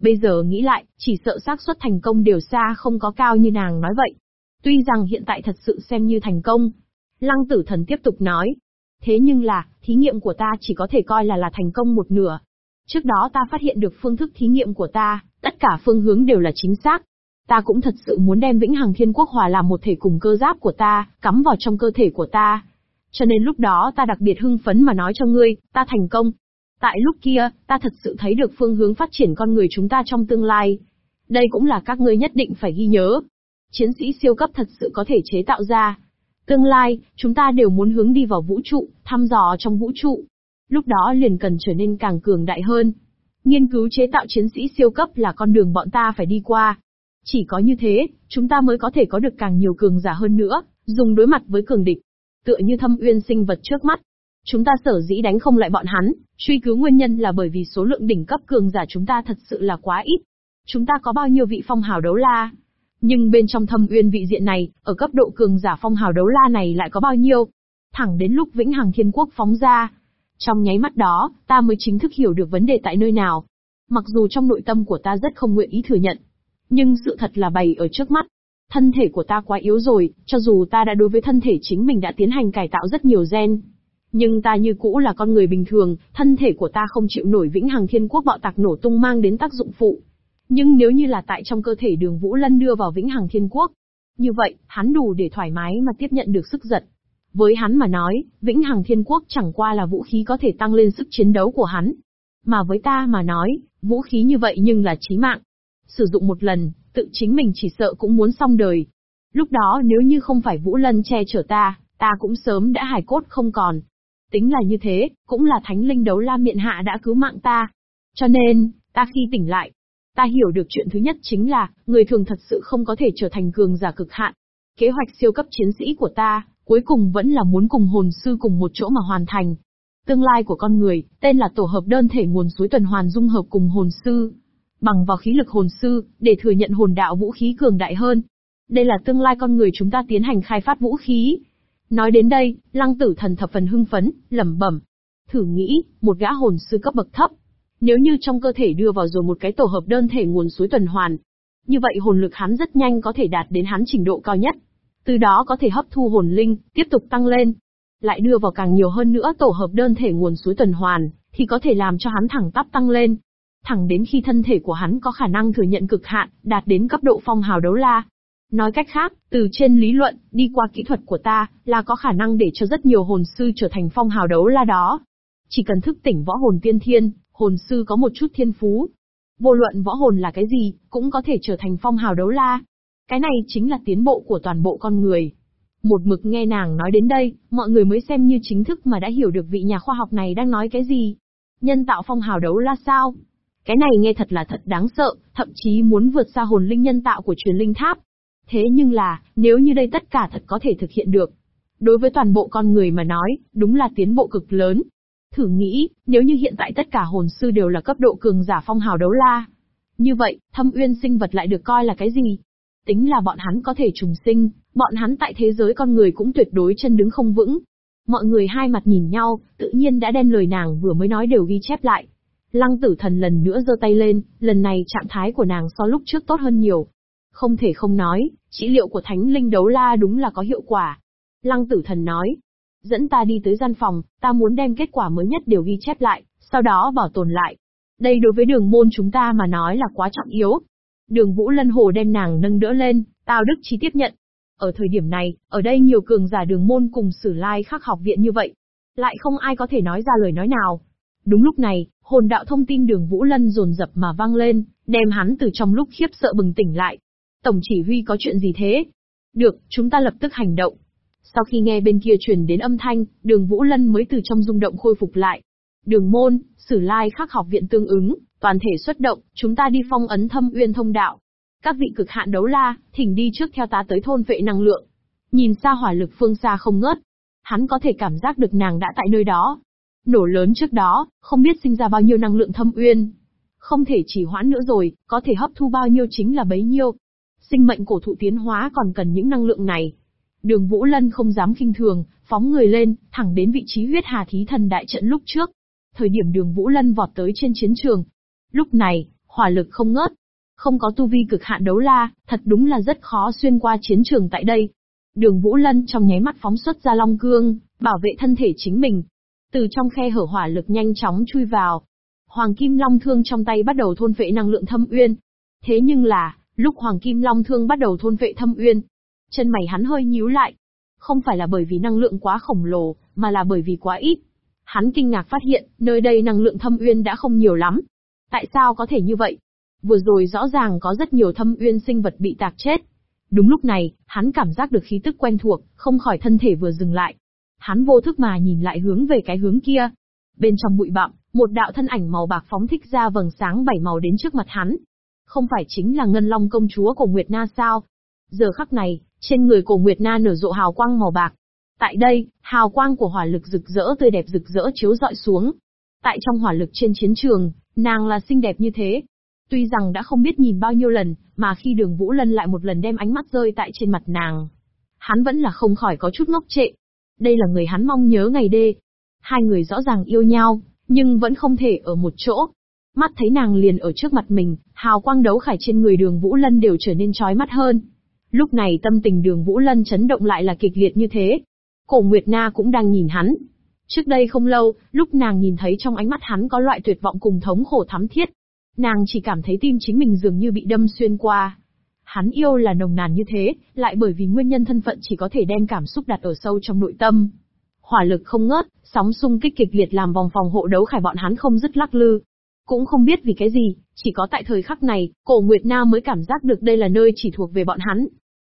Bây giờ nghĩ lại, chỉ sợ xác suất thành công đều xa không có cao như nàng nói vậy. Tuy rằng hiện tại thật sự xem như thành công. Lăng tử thần tiếp tục nói. Thế nhưng là, thí nghiệm của ta chỉ có thể coi là là thành công một nửa. Trước đó ta phát hiện được phương thức thí nghiệm của ta, tất cả phương hướng đều là chính xác. Ta cũng thật sự muốn đem Vĩnh Hằng Thiên Quốc hòa làm một thể cùng cơ giáp của ta, cắm vào trong cơ thể của ta. Cho nên lúc đó ta đặc biệt hưng phấn mà nói cho ngươi, ta thành công. Tại lúc kia, ta thật sự thấy được phương hướng phát triển con người chúng ta trong tương lai. Đây cũng là các ngươi nhất định phải ghi nhớ. Chiến sĩ siêu cấp thật sự có thể chế tạo ra. Tương lai, chúng ta đều muốn hướng đi vào vũ trụ, thăm dò trong vũ trụ. Lúc đó liền cần trở nên càng cường đại hơn. Nghiên cứu chế tạo chiến sĩ siêu cấp là con đường bọn ta phải đi qua. Chỉ có như thế, chúng ta mới có thể có được càng nhiều cường giả hơn nữa, dùng đối mặt với cường địch. Tựa như thâm uyên sinh vật trước mắt, Chúng ta sở dĩ đánh không lại bọn hắn, truy cứu nguyên nhân là bởi vì số lượng đỉnh cấp cường giả chúng ta thật sự là quá ít. Chúng ta có bao nhiêu vị phong hào đấu la? Nhưng bên trong thâm uyên vị diện này, ở cấp độ cường giả phong hào đấu la này lại có bao nhiêu? Thẳng đến lúc Vĩnh Hằng Thiên Quốc phóng ra. Trong nháy mắt đó, ta mới chính thức hiểu được vấn đề tại nơi nào. Mặc dù trong nội tâm của ta rất không nguyện ý thừa nhận. Nhưng sự thật là bày ở trước mắt. Thân thể của ta quá yếu rồi, cho dù ta đã đối với thân thể chính mình đã tiến hành cải tạo rất nhiều gen, nhưng ta như cũ là con người bình thường, thân thể của ta không chịu nổi vĩnh hằng thiên quốc bạo tạc nổ tung mang đến tác dụng phụ. Nhưng nếu như là tại trong cơ thể đường Vũ Lân đưa vào vĩnh hằng thiên quốc, như vậy, hắn đủ để thoải mái mà tiếp nhận được sức giật. Với hắn mà nói, vĩnh hằng thiên quốc chẳng qua là vũ khí có thể tăng lên sức chiến đấu của hắn. Mà với ta mà nói, vũ khí như vậy nhưng là chí mạng. Sử dụng một lần, tự chính mình chỉ sợ cũng muốn xong đời. Lúc đó nếu như không phải Vũ Lân che chở ta, ta cũng sớm đã hài cốt không còn. Tính là như thế, cũng là thánh linh đấu la miện hạ đã cứu mạng ta. Cho nên, ta khi tỉnh lại, ta hiểu được chuyện thứ nhất chính là, người thường thật sự không có thể trở thành cường giả cực hạn. Kế hoạch siêu cấp chiến sĩ của ta, cuối cùng vẫn là muốn cùng hồn sư cùng một chỗ mà hoàn thành. Tương lai của con người, tên là tổ hợp đơn thể nguồn suối tuần hoàn dung hợp cùng hồn sư. Bằng vào khí lực hồn sư, để thừa nhận hồn đạo vũ khí cường đại hơn. Đây là tương lai con người chúng ta tiến hành khai phát vũ khí, Nói đến đây, lăng tử thần thập phần hưng phấn, lẩm bẩm. Thử nghĩ, một gã hồn sư cấp bậc thấp. Nếu như trong cơ thể đưa vào rồi một cái tổ hợp đơn thể nguồn suối tuần hoàn. Như vậy hồn lực hắn rất nhanh có thể đạt đến hắn trình độ cao nhất. Từ đó có thể hấp thu hồn linh, tiếp tục tăng lên. Lại đưa vào càng nhiều hơn nữa tổ hợp đơn thể nguồn suối tuần hoàn, thì có thể làm cho hắn thẳng tắp tăng lên. Thẳng đến khi thân thể của hắn có khả năng thừa nhận cực hạn, đạt đến cấp độ phong hào đấu la. Nói cách khác, từ trên lý luận, đi qua kỹ thuật của ta, là có khả năng để cho rất nhiều hồn sư trở thành phong hào đấu la đó. Chỉ cần thức tỉnh võ hồn tiên thiên, hồn sư có một chút thiên phú. Vô luận võ hồn là cái gì, cũng có thể trở thành phong hào đấu la. Cái này chính là tiến bộ của toàn bộ con người. Một mực nghe nàng nói đến đây, mọi người mới xem như chính thức mà đã hiểu được vị nhà khoa học này đang nói cái gì. Nhân tạo phong hào đấu la sao? Cái này nghe thật là thật đáng sợ, thậm chí muốn vượt xa hồn linh nhân tạo của truyền linh tháp. Thế nhưng là, nếu như đây tất cả thật có thể thực hiện được, đối với toàn bộ con người mà nói, đúng là tiến bộ cực lớn. Thử nghĩ, nếu như hiện tại tất cả hồn sư đều là cấp độ cường giả phong hào đấu la. Như vậy, thâm uyên sinh vật lại được coi là cái gì? Tính là bọn hắn có thể trùng sinh, bọn hắn tại thế giới con người cũng tuyệt đối chân đứng không vững. Mọi người hai mặt nhìn nhau, tự nhiên đã đem lời nàng vừa mới nói đều ghi chép lại. Lăng tử thần lần nữa giơ tay lên, lần này trạng thái của nàng so lúc trước tốt hơn nhiều. Không thể không nói, trị liệu của thánh linh đấu la đúng là có hiệu quả. Lăng tử thần nói, dẫn ta đi tới gian phòng, ta muốn đem kết quả mới nhất đều ghi chép lại, sau đó bảo tồn lại. Đây đối với đường môn chúng ta mà nói là quá trọng yếu. Đường Vũ Lân Hồ đem nàng nâng đỡ lên, Tào Đức Chí tiếp nhận. Ở thời điểm này, ở đây nhiều cường giả đường môn cùng sử lai khắc học viện như vậy. Lại không ai có thể nói ra lời nói nào. Đúng lúc này, hồn đạo thông tin đường Vũ Lân dồn dập mà vang lên, đem hắn từ trong lúc khiếp sợ bừng tỉnh lại. Tổng chỉ huy có chuyện gì thế? Được, chúng ta lập tức hành động. Sau khi nghe bên kia truyền đến âm thanh, đường Vũ Lân mới từ trong rung động khôi phục lại. Đường môn, sử lai khắc học viện tương ứng, toàn thể xuất động, chúng ta đi phong ấn thâm uyên thông đạo. Các vị cực hạn đấu la, thỉnh đi trước theo ta tới thôn vệ năng lượng. Nhìn xa hỏa lực phương xa không ngớt. Hắn có thể cảm giác được nàng đã tại nơi đó. Nổ lớn trước đó, không biết sinh ra bao nhiêu năng lượng thâm uyên. Không thể chỉ hoãn nữa rồi, có thể hấp thu bao nhiêu chính là bấy nhiêu. Sinh mệnh cổ thụ tiến hóa còn cần những năng lượng này. Đường Vũ Lân không dám kinh thường, phóng người lên, thẳng đến vị trí huyết hà thí thần đại trận lúc trước. Thời điểm đường Vũ Lân vọt tới trên chiến trường. Lúc này, hỏa lực không ngớt. Không có tu vi cực hạn đấu la, thật đúng là rất khó xuyên qua chiến trường tại đây. Đường Vũ Lân trong nháy mắt phóng xuất ra long cương, bảo vệ thân thể chính mình. Từ trong khe hở hỏa lực nhanh chóng chui vào. Hoàng Kim Long Thương trong tay bắt đầu thôn vệ năng lượng thâm uyên. Thế nhưng là, lúc Hoàng Kim Long Thương bắt đầu thôn vệ thâm uyên, chân mày hắn hơi nhíu lại. Không phải là bởi vì năng lượng quá khổng lồ, mà là bởi vì quá ít. Hắn kinh ngạc phát hiện, nơi đây năng lượng thâm uyên đã không nhiều lắm. Tại sao có thể như vậy? Vừa rồi rõ ràng có rất nhiều thâm uyên sinh vật bị tạc chết. Đúng lúc này, hắn cảm giác được khí tức quen thuộc, không khỏi thân thể vừa dừng lại. Hắn vô thức mà nhìn lại hướng về cái hướng kia. Bên trong bụi bặm, một đạo thân ảnh màu bạc phóng thích ra vầng sáng bảy màu đến trước mặt hắn. Không phải chính là Ngân Long công chúa của Nguyệt Na sao? Giờ khắc này, trên người cổ Nguyệt Na nở rộ hào quang màu bạc. Tại đây, hào quang của hỏa lực rực rỡ tươi đẹp rực rỡ chiếu rọi xuống. Tại trong hỏa lực trên chiến trường, nàng là xinh đẹp như thế. Tuy rằng đã không biết nhìn bao nhiêu lần, mà khi đường Vũ Lân lại một lần đem ánh mắt rơi tại trên mặt nàng. Hắn vẫn là không khỏi có chút ngốc trệ. Đây là người hắn mong nhớ ngày đê. Hai người rõ ràng yêu nhau, nhưng vẫn không thể ở một chỗ. Mắt thấy nàng liền ở trước mặt mình, hào quang đấu khải trên người đường Vũ Lân đều trở nên trói mắt hơn. Lúc này tâm tình đường Vũ Lân chấn động lại là kịch liệt như thế. Cổ Nguyệt Na cũng đang nhìn hắn. Trước đây không lâu, lúc nàng nhìn thấy trong ánh mắt hắn có loại tuyệt vọng cùng thống khổ thắm thiết. Nàng chỉ cảm thấy tim chính mình dường như bị đâm xuyên qua. Hắn yêu là nồng nàn như thế, lại bởi vì nguyên nhân thân phận chỉ có thể đem cảm xúc đặt ở sâu trong nội tâm. Hỏa lực không ngớt, sóng xung kích kịch liệt làm vòng phòng hộ đấu khải bọn hắn không dứt lắc lư. Cũng không biết vì cái gì, chỉ có tại thời khắc này, cổ Nguyệt Na mới cảm giác được đây là nơi chỉ thuộc về bọn hắn,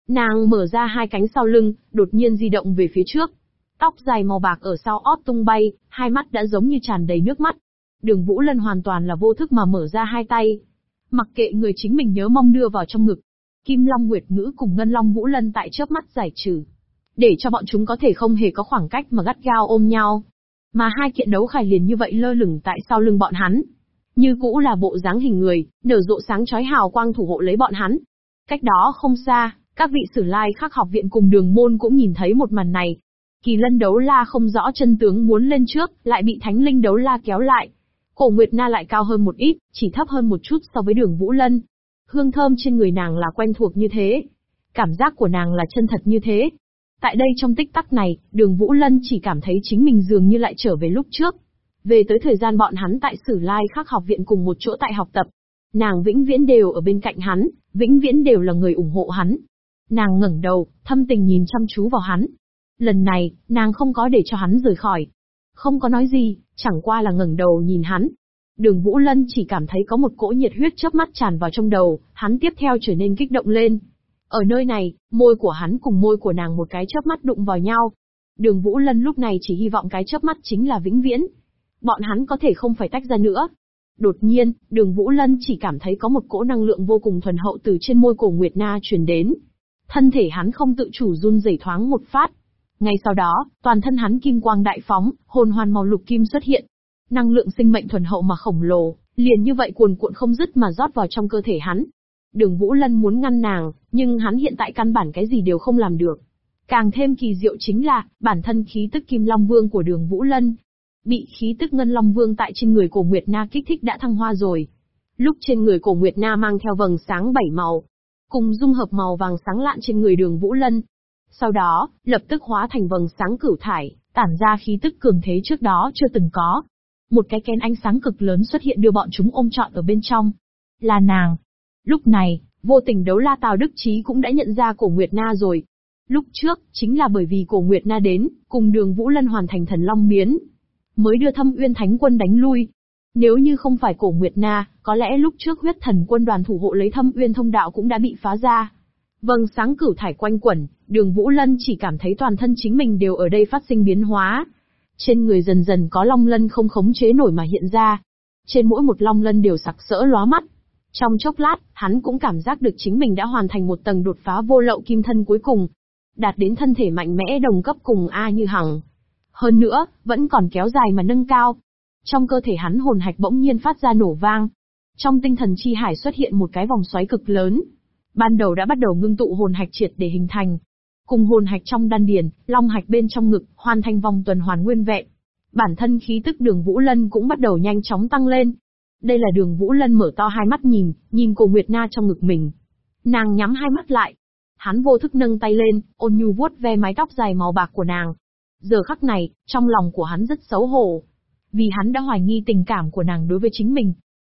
Nàng mở ra hai cánh sau lưng, đột nhiên di động về phía trước. Tóc dài màu bạc ở sau ót tung bay, hai mắt đã giống như tràn đầy nước mắt. Đường Vũ Lân hoàn toàn là vô thức mà mở ra hai tay. Mặc kệ người chính mình nhớ mong đưa vào trong ngực. Kim Long Nguyệt Ngữ cùng Ngân Long Vũ Lân tại chớp mắt giải trừ. Để cho bọn chúng có thể không hề có khoảng cách mà gắt gao ôm nhau. Mà hai kiện đấu khải liền như vậy lơ lửng tại sau lưng bọn hắn. Như cũ là bộ dáng hình người, nở rộ sáng chói hào quang thủ hộ lấy bọn hắn. Cách đó không xa, các vị sử lai khắc học viện cùng đường môn cũng nhìn thấy một màn này. Kỳ lân đấu la không rõ chân tướng muốn lên trước, lại bị thánh linh đấu la kéo lại. Cổ Nguyệt Na lại cao hơn một ít, chỉ thấp hơn một chút so với đường Vũ Lân. Hương thơm trên người nàng là quen thuộc như thế. Cảm giác của nàng là chân thật như thế. Tại đây trong tích tắc này, đường Vũ Lân chỉ cảm thấy chính mình dường như lại trở về lúc trước. Về tới thời gian bọn hắn tại Sử Lai Khắc học viện cùng một chỗ tại học tập. Nàng vĩnh viễn đều ở bên cạnh hắn, vĩnh viễn đều là người ủng hộ hắn, Nàng ngẩng đầu, thâm tình nhìn chăm chú vào hắn. Lần này, nàng không có để cho hắn rời khỏi. Không có nói gì, chẳng qua là ngẩng đầu nhìn hắn. Đường Vũ Lân chỉ cảm thấy có một cỗ nhiệt huyết chớp mắt tràn vào trong đầu, hắn tiếp theo trở nên kích động lên. Ở nơi này, môi của hắn cùng môi của nàng một cái chớp mắt đụng vào nhau. Đường Vũ Lân lúc này chỉ hy vọng cái chớp mắt chính là vĩnh viễn. Bọn hắn có thể không phải tách ra nữa. Đột nhiên, đường Vũ Lân chỉ cảm thấy có một cỗ năng lượng vô cùng thuần hậu từ trên môi cổ Nguyệt Na truyền đến. Thân thể hắn không tự chủ run rẩy thoáng một phát. Ngay sau đó, toàn thân hắn kim quang đại phóng, hồn hoàn màu lục kim xuất hiện. Năng lượng sinh mệnh thuần hậu mà khổng lồ, liền như vậy cuồn cuộn không dứt mà rót vào trong cơ thể hắn. Đường Vũ Lân muốn ngăn nàng, nhưng hắn hiện tại căn bản cái gì đều không làm được. Càng thêm kỳ diệu chính là, bản thân khí tức Kim Long Vương của đường Vũ Lân. Bị khí tức Ngân Long Vương tại trên người cổ Nguyệt Na kích thích đã thăng hoa rồi. Lúc trên người cổ Nguyệt Na mang theo vầng sáng bảy màu, cùng dung hợp màu vàng sáng lạn trên người đường Vũ Lân. Sau đó, lập tức hóa thành vầng sáng cửu thải, tản ra khí tức cường thế trước đó chưa từng có. Một cái kén ánh sáng cực lớn xuất hiện đưa bọn chúng ôm trọn ở bên trong. Là nàng. Lúc này, vô tình đấu la Tào Đức Trí cũng đã nhận ra cổ Nguyệt Na rồi. Lúc trước, chính là bởi vì cổ Nguyệt Na đến, cùng đường Vũ Lân hoàn thành thần long biến. Mới đưa thâm uyên thánh quân đánh lui, nếu như không phải cổ Nguyệt Na, có lẽ lúc trước huyết thần quân đoàn thủ hộ lấy thâm uyên thông đạo cũng đã bị phá ra. Vâng sáng cửu thải quanh quẩn, đường Vũ Lân chỉ cảm thấy toàn thân chính mình đều ở đây phát sinh biến hóa. Trên người dần dần có long lân không khống chế nổi mà hiện ra. Trên mỗi một long lân đều sặc sỡ lóa mắt. Trong chốc lát, hắn cũng cảm giác được chính mình đã hoàn thành một tầng đột phá vô lậu kim thân cuối cùng. Đạt đến thân thể mạnh mẽ đồng cấp cùng A như hằng. Hơn nữa, vẫn còn kéo dài mà nâng cao. Trong cơ thể hắn hồn hạch bỗng nhiên phát ra nổ vang. Trong tinh thần chi hải xuất hiện một cái vòng xoáy cực lớn, ban đầu đã bắt đầu ngưng tụ hồn hạch triệt để hình thành. Cùng hồn hạch trong đan điền, long hạch bên trong ngực, hoàn thành vòng tuần hoàn nguyên vẹn. Bản thân khí tức đường Vũ Lân cũng bắt đầu nhanh chóng tăng lên. Đây là đường Vũ Lân mở to hai mắt nhìn, nhìn cô Nguyệt Na trong ngực mình. Nàng nhắm hai mắt lại. Hắn vô thức nâng tay lên, ôn nhu vuốt ve mái tóc dài màu bạc của nàng. Giờ khắc này, trong lòng của hắn rất xấu hổ. Vì hắn đã hoài nghi tình cảm của nàng đối với chính mình,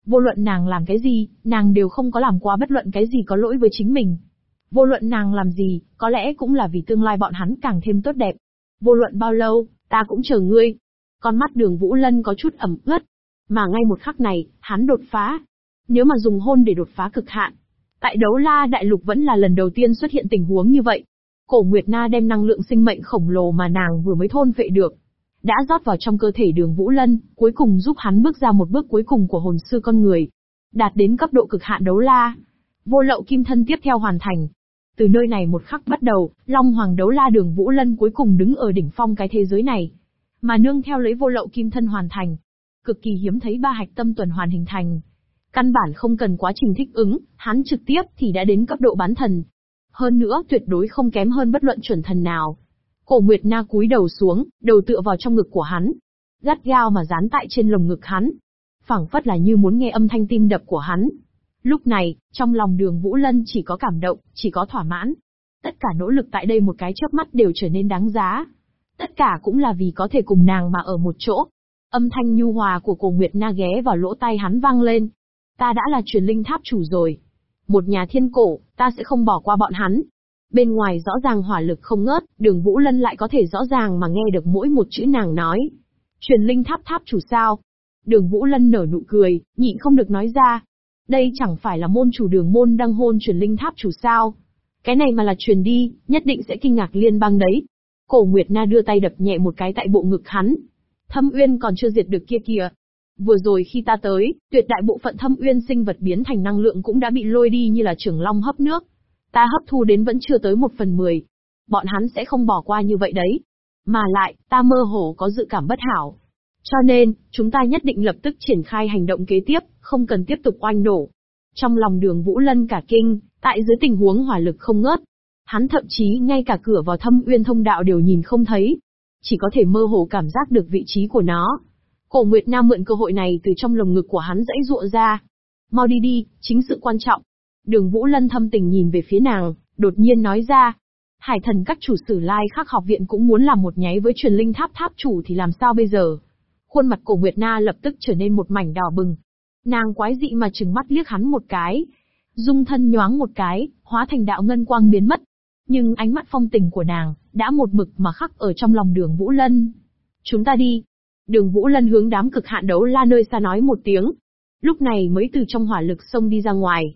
Vô luận nàng làm cái gì, nàng đều không có làm quá bất luận cái gì có lỗi với chính mình. Vô luận nàng làm gì, có lẽ cũng là vì tương lai bọn hắn càng thêm tốt đẹp. Vô luận bao lâu, ta cũng chờ ngươi. Con mắt đường Vũ Lân có chút ẩm ướt. Mà ngay một khắc này, hắn đột phá. Nếu mà dùng hôn để đột phá cực hạn. Tại đấu la đại lục vẫn là lần đầu tiên xuất hiện tình huống như vậy. Cổ Nguyệt Na đem năng lượng sinh mệnh khổng lồ mà nàng vừa mới thôn phệ được, đã rót vào trong cơ thể đường Vũ Lân, cuối cùng giúp hắn bước ra một bước cuối cùng của hồn sư con người. Đạt đến cấp độ cực hạn đấu la. Vô lậu kim thân tiếp theo hoàn thành. Từ nơi này một khắc bắt đầu, Long Hoàng đấu la đường Vũ Lân cuối cùng đứng ở đỉnh phong cái thế giới này. Mà nương theo lấy vô lậu kim thân hoàn thành. Cực kỳ hiếm thấy ba hạch tâm tuần hoàn hình thành. Căn bản không cần quá trình thích ứng, hắn trực tiếp thì đã đến cấp độ bán thần. Hơn nữa tuyệt đối không kém hơn bất luận chuẩn thần nào. Cổ Nguyệt Na cúi đầu xuống, đầu tựa vào trong ngực của hắn. Gắt gao mà dán tại trên lồng ngực hắn. phảng phất là như muốn nghe âm thanh tim đập của hắn. Lúc này, trong lòng đường Vũ Lân chỉ có cảm động, chỉ có thỏa mãn. Tất cả nỗ lực tại đây một cái chớp mắt đều trở nên đáng giá. Tất cả cũng là vì có thể cùng nàng mà ở một chỗ. Âm thanh nhu hòa của cổ Nguyệt Na ghé vào lỗ tai hắn vang lên. Ta đã là truyền linh tháp chủ rồi. Một nhà thiên cổ, ta sẽ không bỏ qua bọn hắn. Bên ngoài rõ ràng hỏa lực không ngớt, đường Vũ Lân lại có thể rõ ràng mà nghe được mỗi một chữ nàng nói. Truyền linh tháp tháp chủ sao? Đường Vũ Lân nở nụ cười, nhịn không được nói ra. Đây chẳng phải là môn chủ đường môn đăng hôn truyền linh tháp chủ sao? Cái này mà là truyền đi, nhất định sẽ kinh ngạc liên bang đấy. Cổ Nguyệt Na đưa tay đập nhẹ một cái tại bộ ngực hắn. Thâm Uyên còn chưa diệt được kia kìa. Vừa rồi khi ta tới, tuyệt đại bộ phận thâm uyên sinh vật biến thành năng lượng cũng đã bị lôi đi như là trường long hấp nước. Ta hấp thu đến vẫn chưa tới một phần mười. Bọn hắn sẽ không bỏ qua như vậy đấy. Mà lại, ta mơ hồ có dự cảm bất hảo. Cho nên, chúng ta nhất định lập tức triển khai hành động kế tiếp, không cần tiếp tục oanh nổ. Trong lòng đường Vũ Lân cả kinh, tại dưới tình huống hỏa lực không ngớt. Hắn thậm chí ngay cả cửa vào thâm uyên thông đạo đều nhìn không thấy. Chỉ có thể mơ hồ cảm giác được vị trí của nó. Cổ Nguyệt Nam mượn cơ hội này từ trong lồng ngực của hắn dãy ruộng ra. Mau đi đi, chính sự quan trọng. Đường Vũ Lân thâm tình nhìn về phía nàng, đột nhiên nói ra. Hải thần các chủ sử lai khắc học viện cũng muốn làm một nháy với truyền linh tháp tháp chủ thì làm sao bây giờ? Khuôn mặt cổ Nguyệt Na lập tức trở nên một mảnh đỏ bừng. Nàng quái dị mà trừng mắt liếc hắn một cái. Dung thân nhoáng một cái, hóa thành đạo ngân quang biến mất. Nhưng ánh mắt phong tình của nàng, đã một mực mà khắc ở trong lòng đường Vũ Lân. Chúng ta đi. Đường Vũ Lân hướng đám cực hạn đấu la nơi xa nói một tiếng. Lúc này mới từ trong hỏa lực sông đi ra ngoài.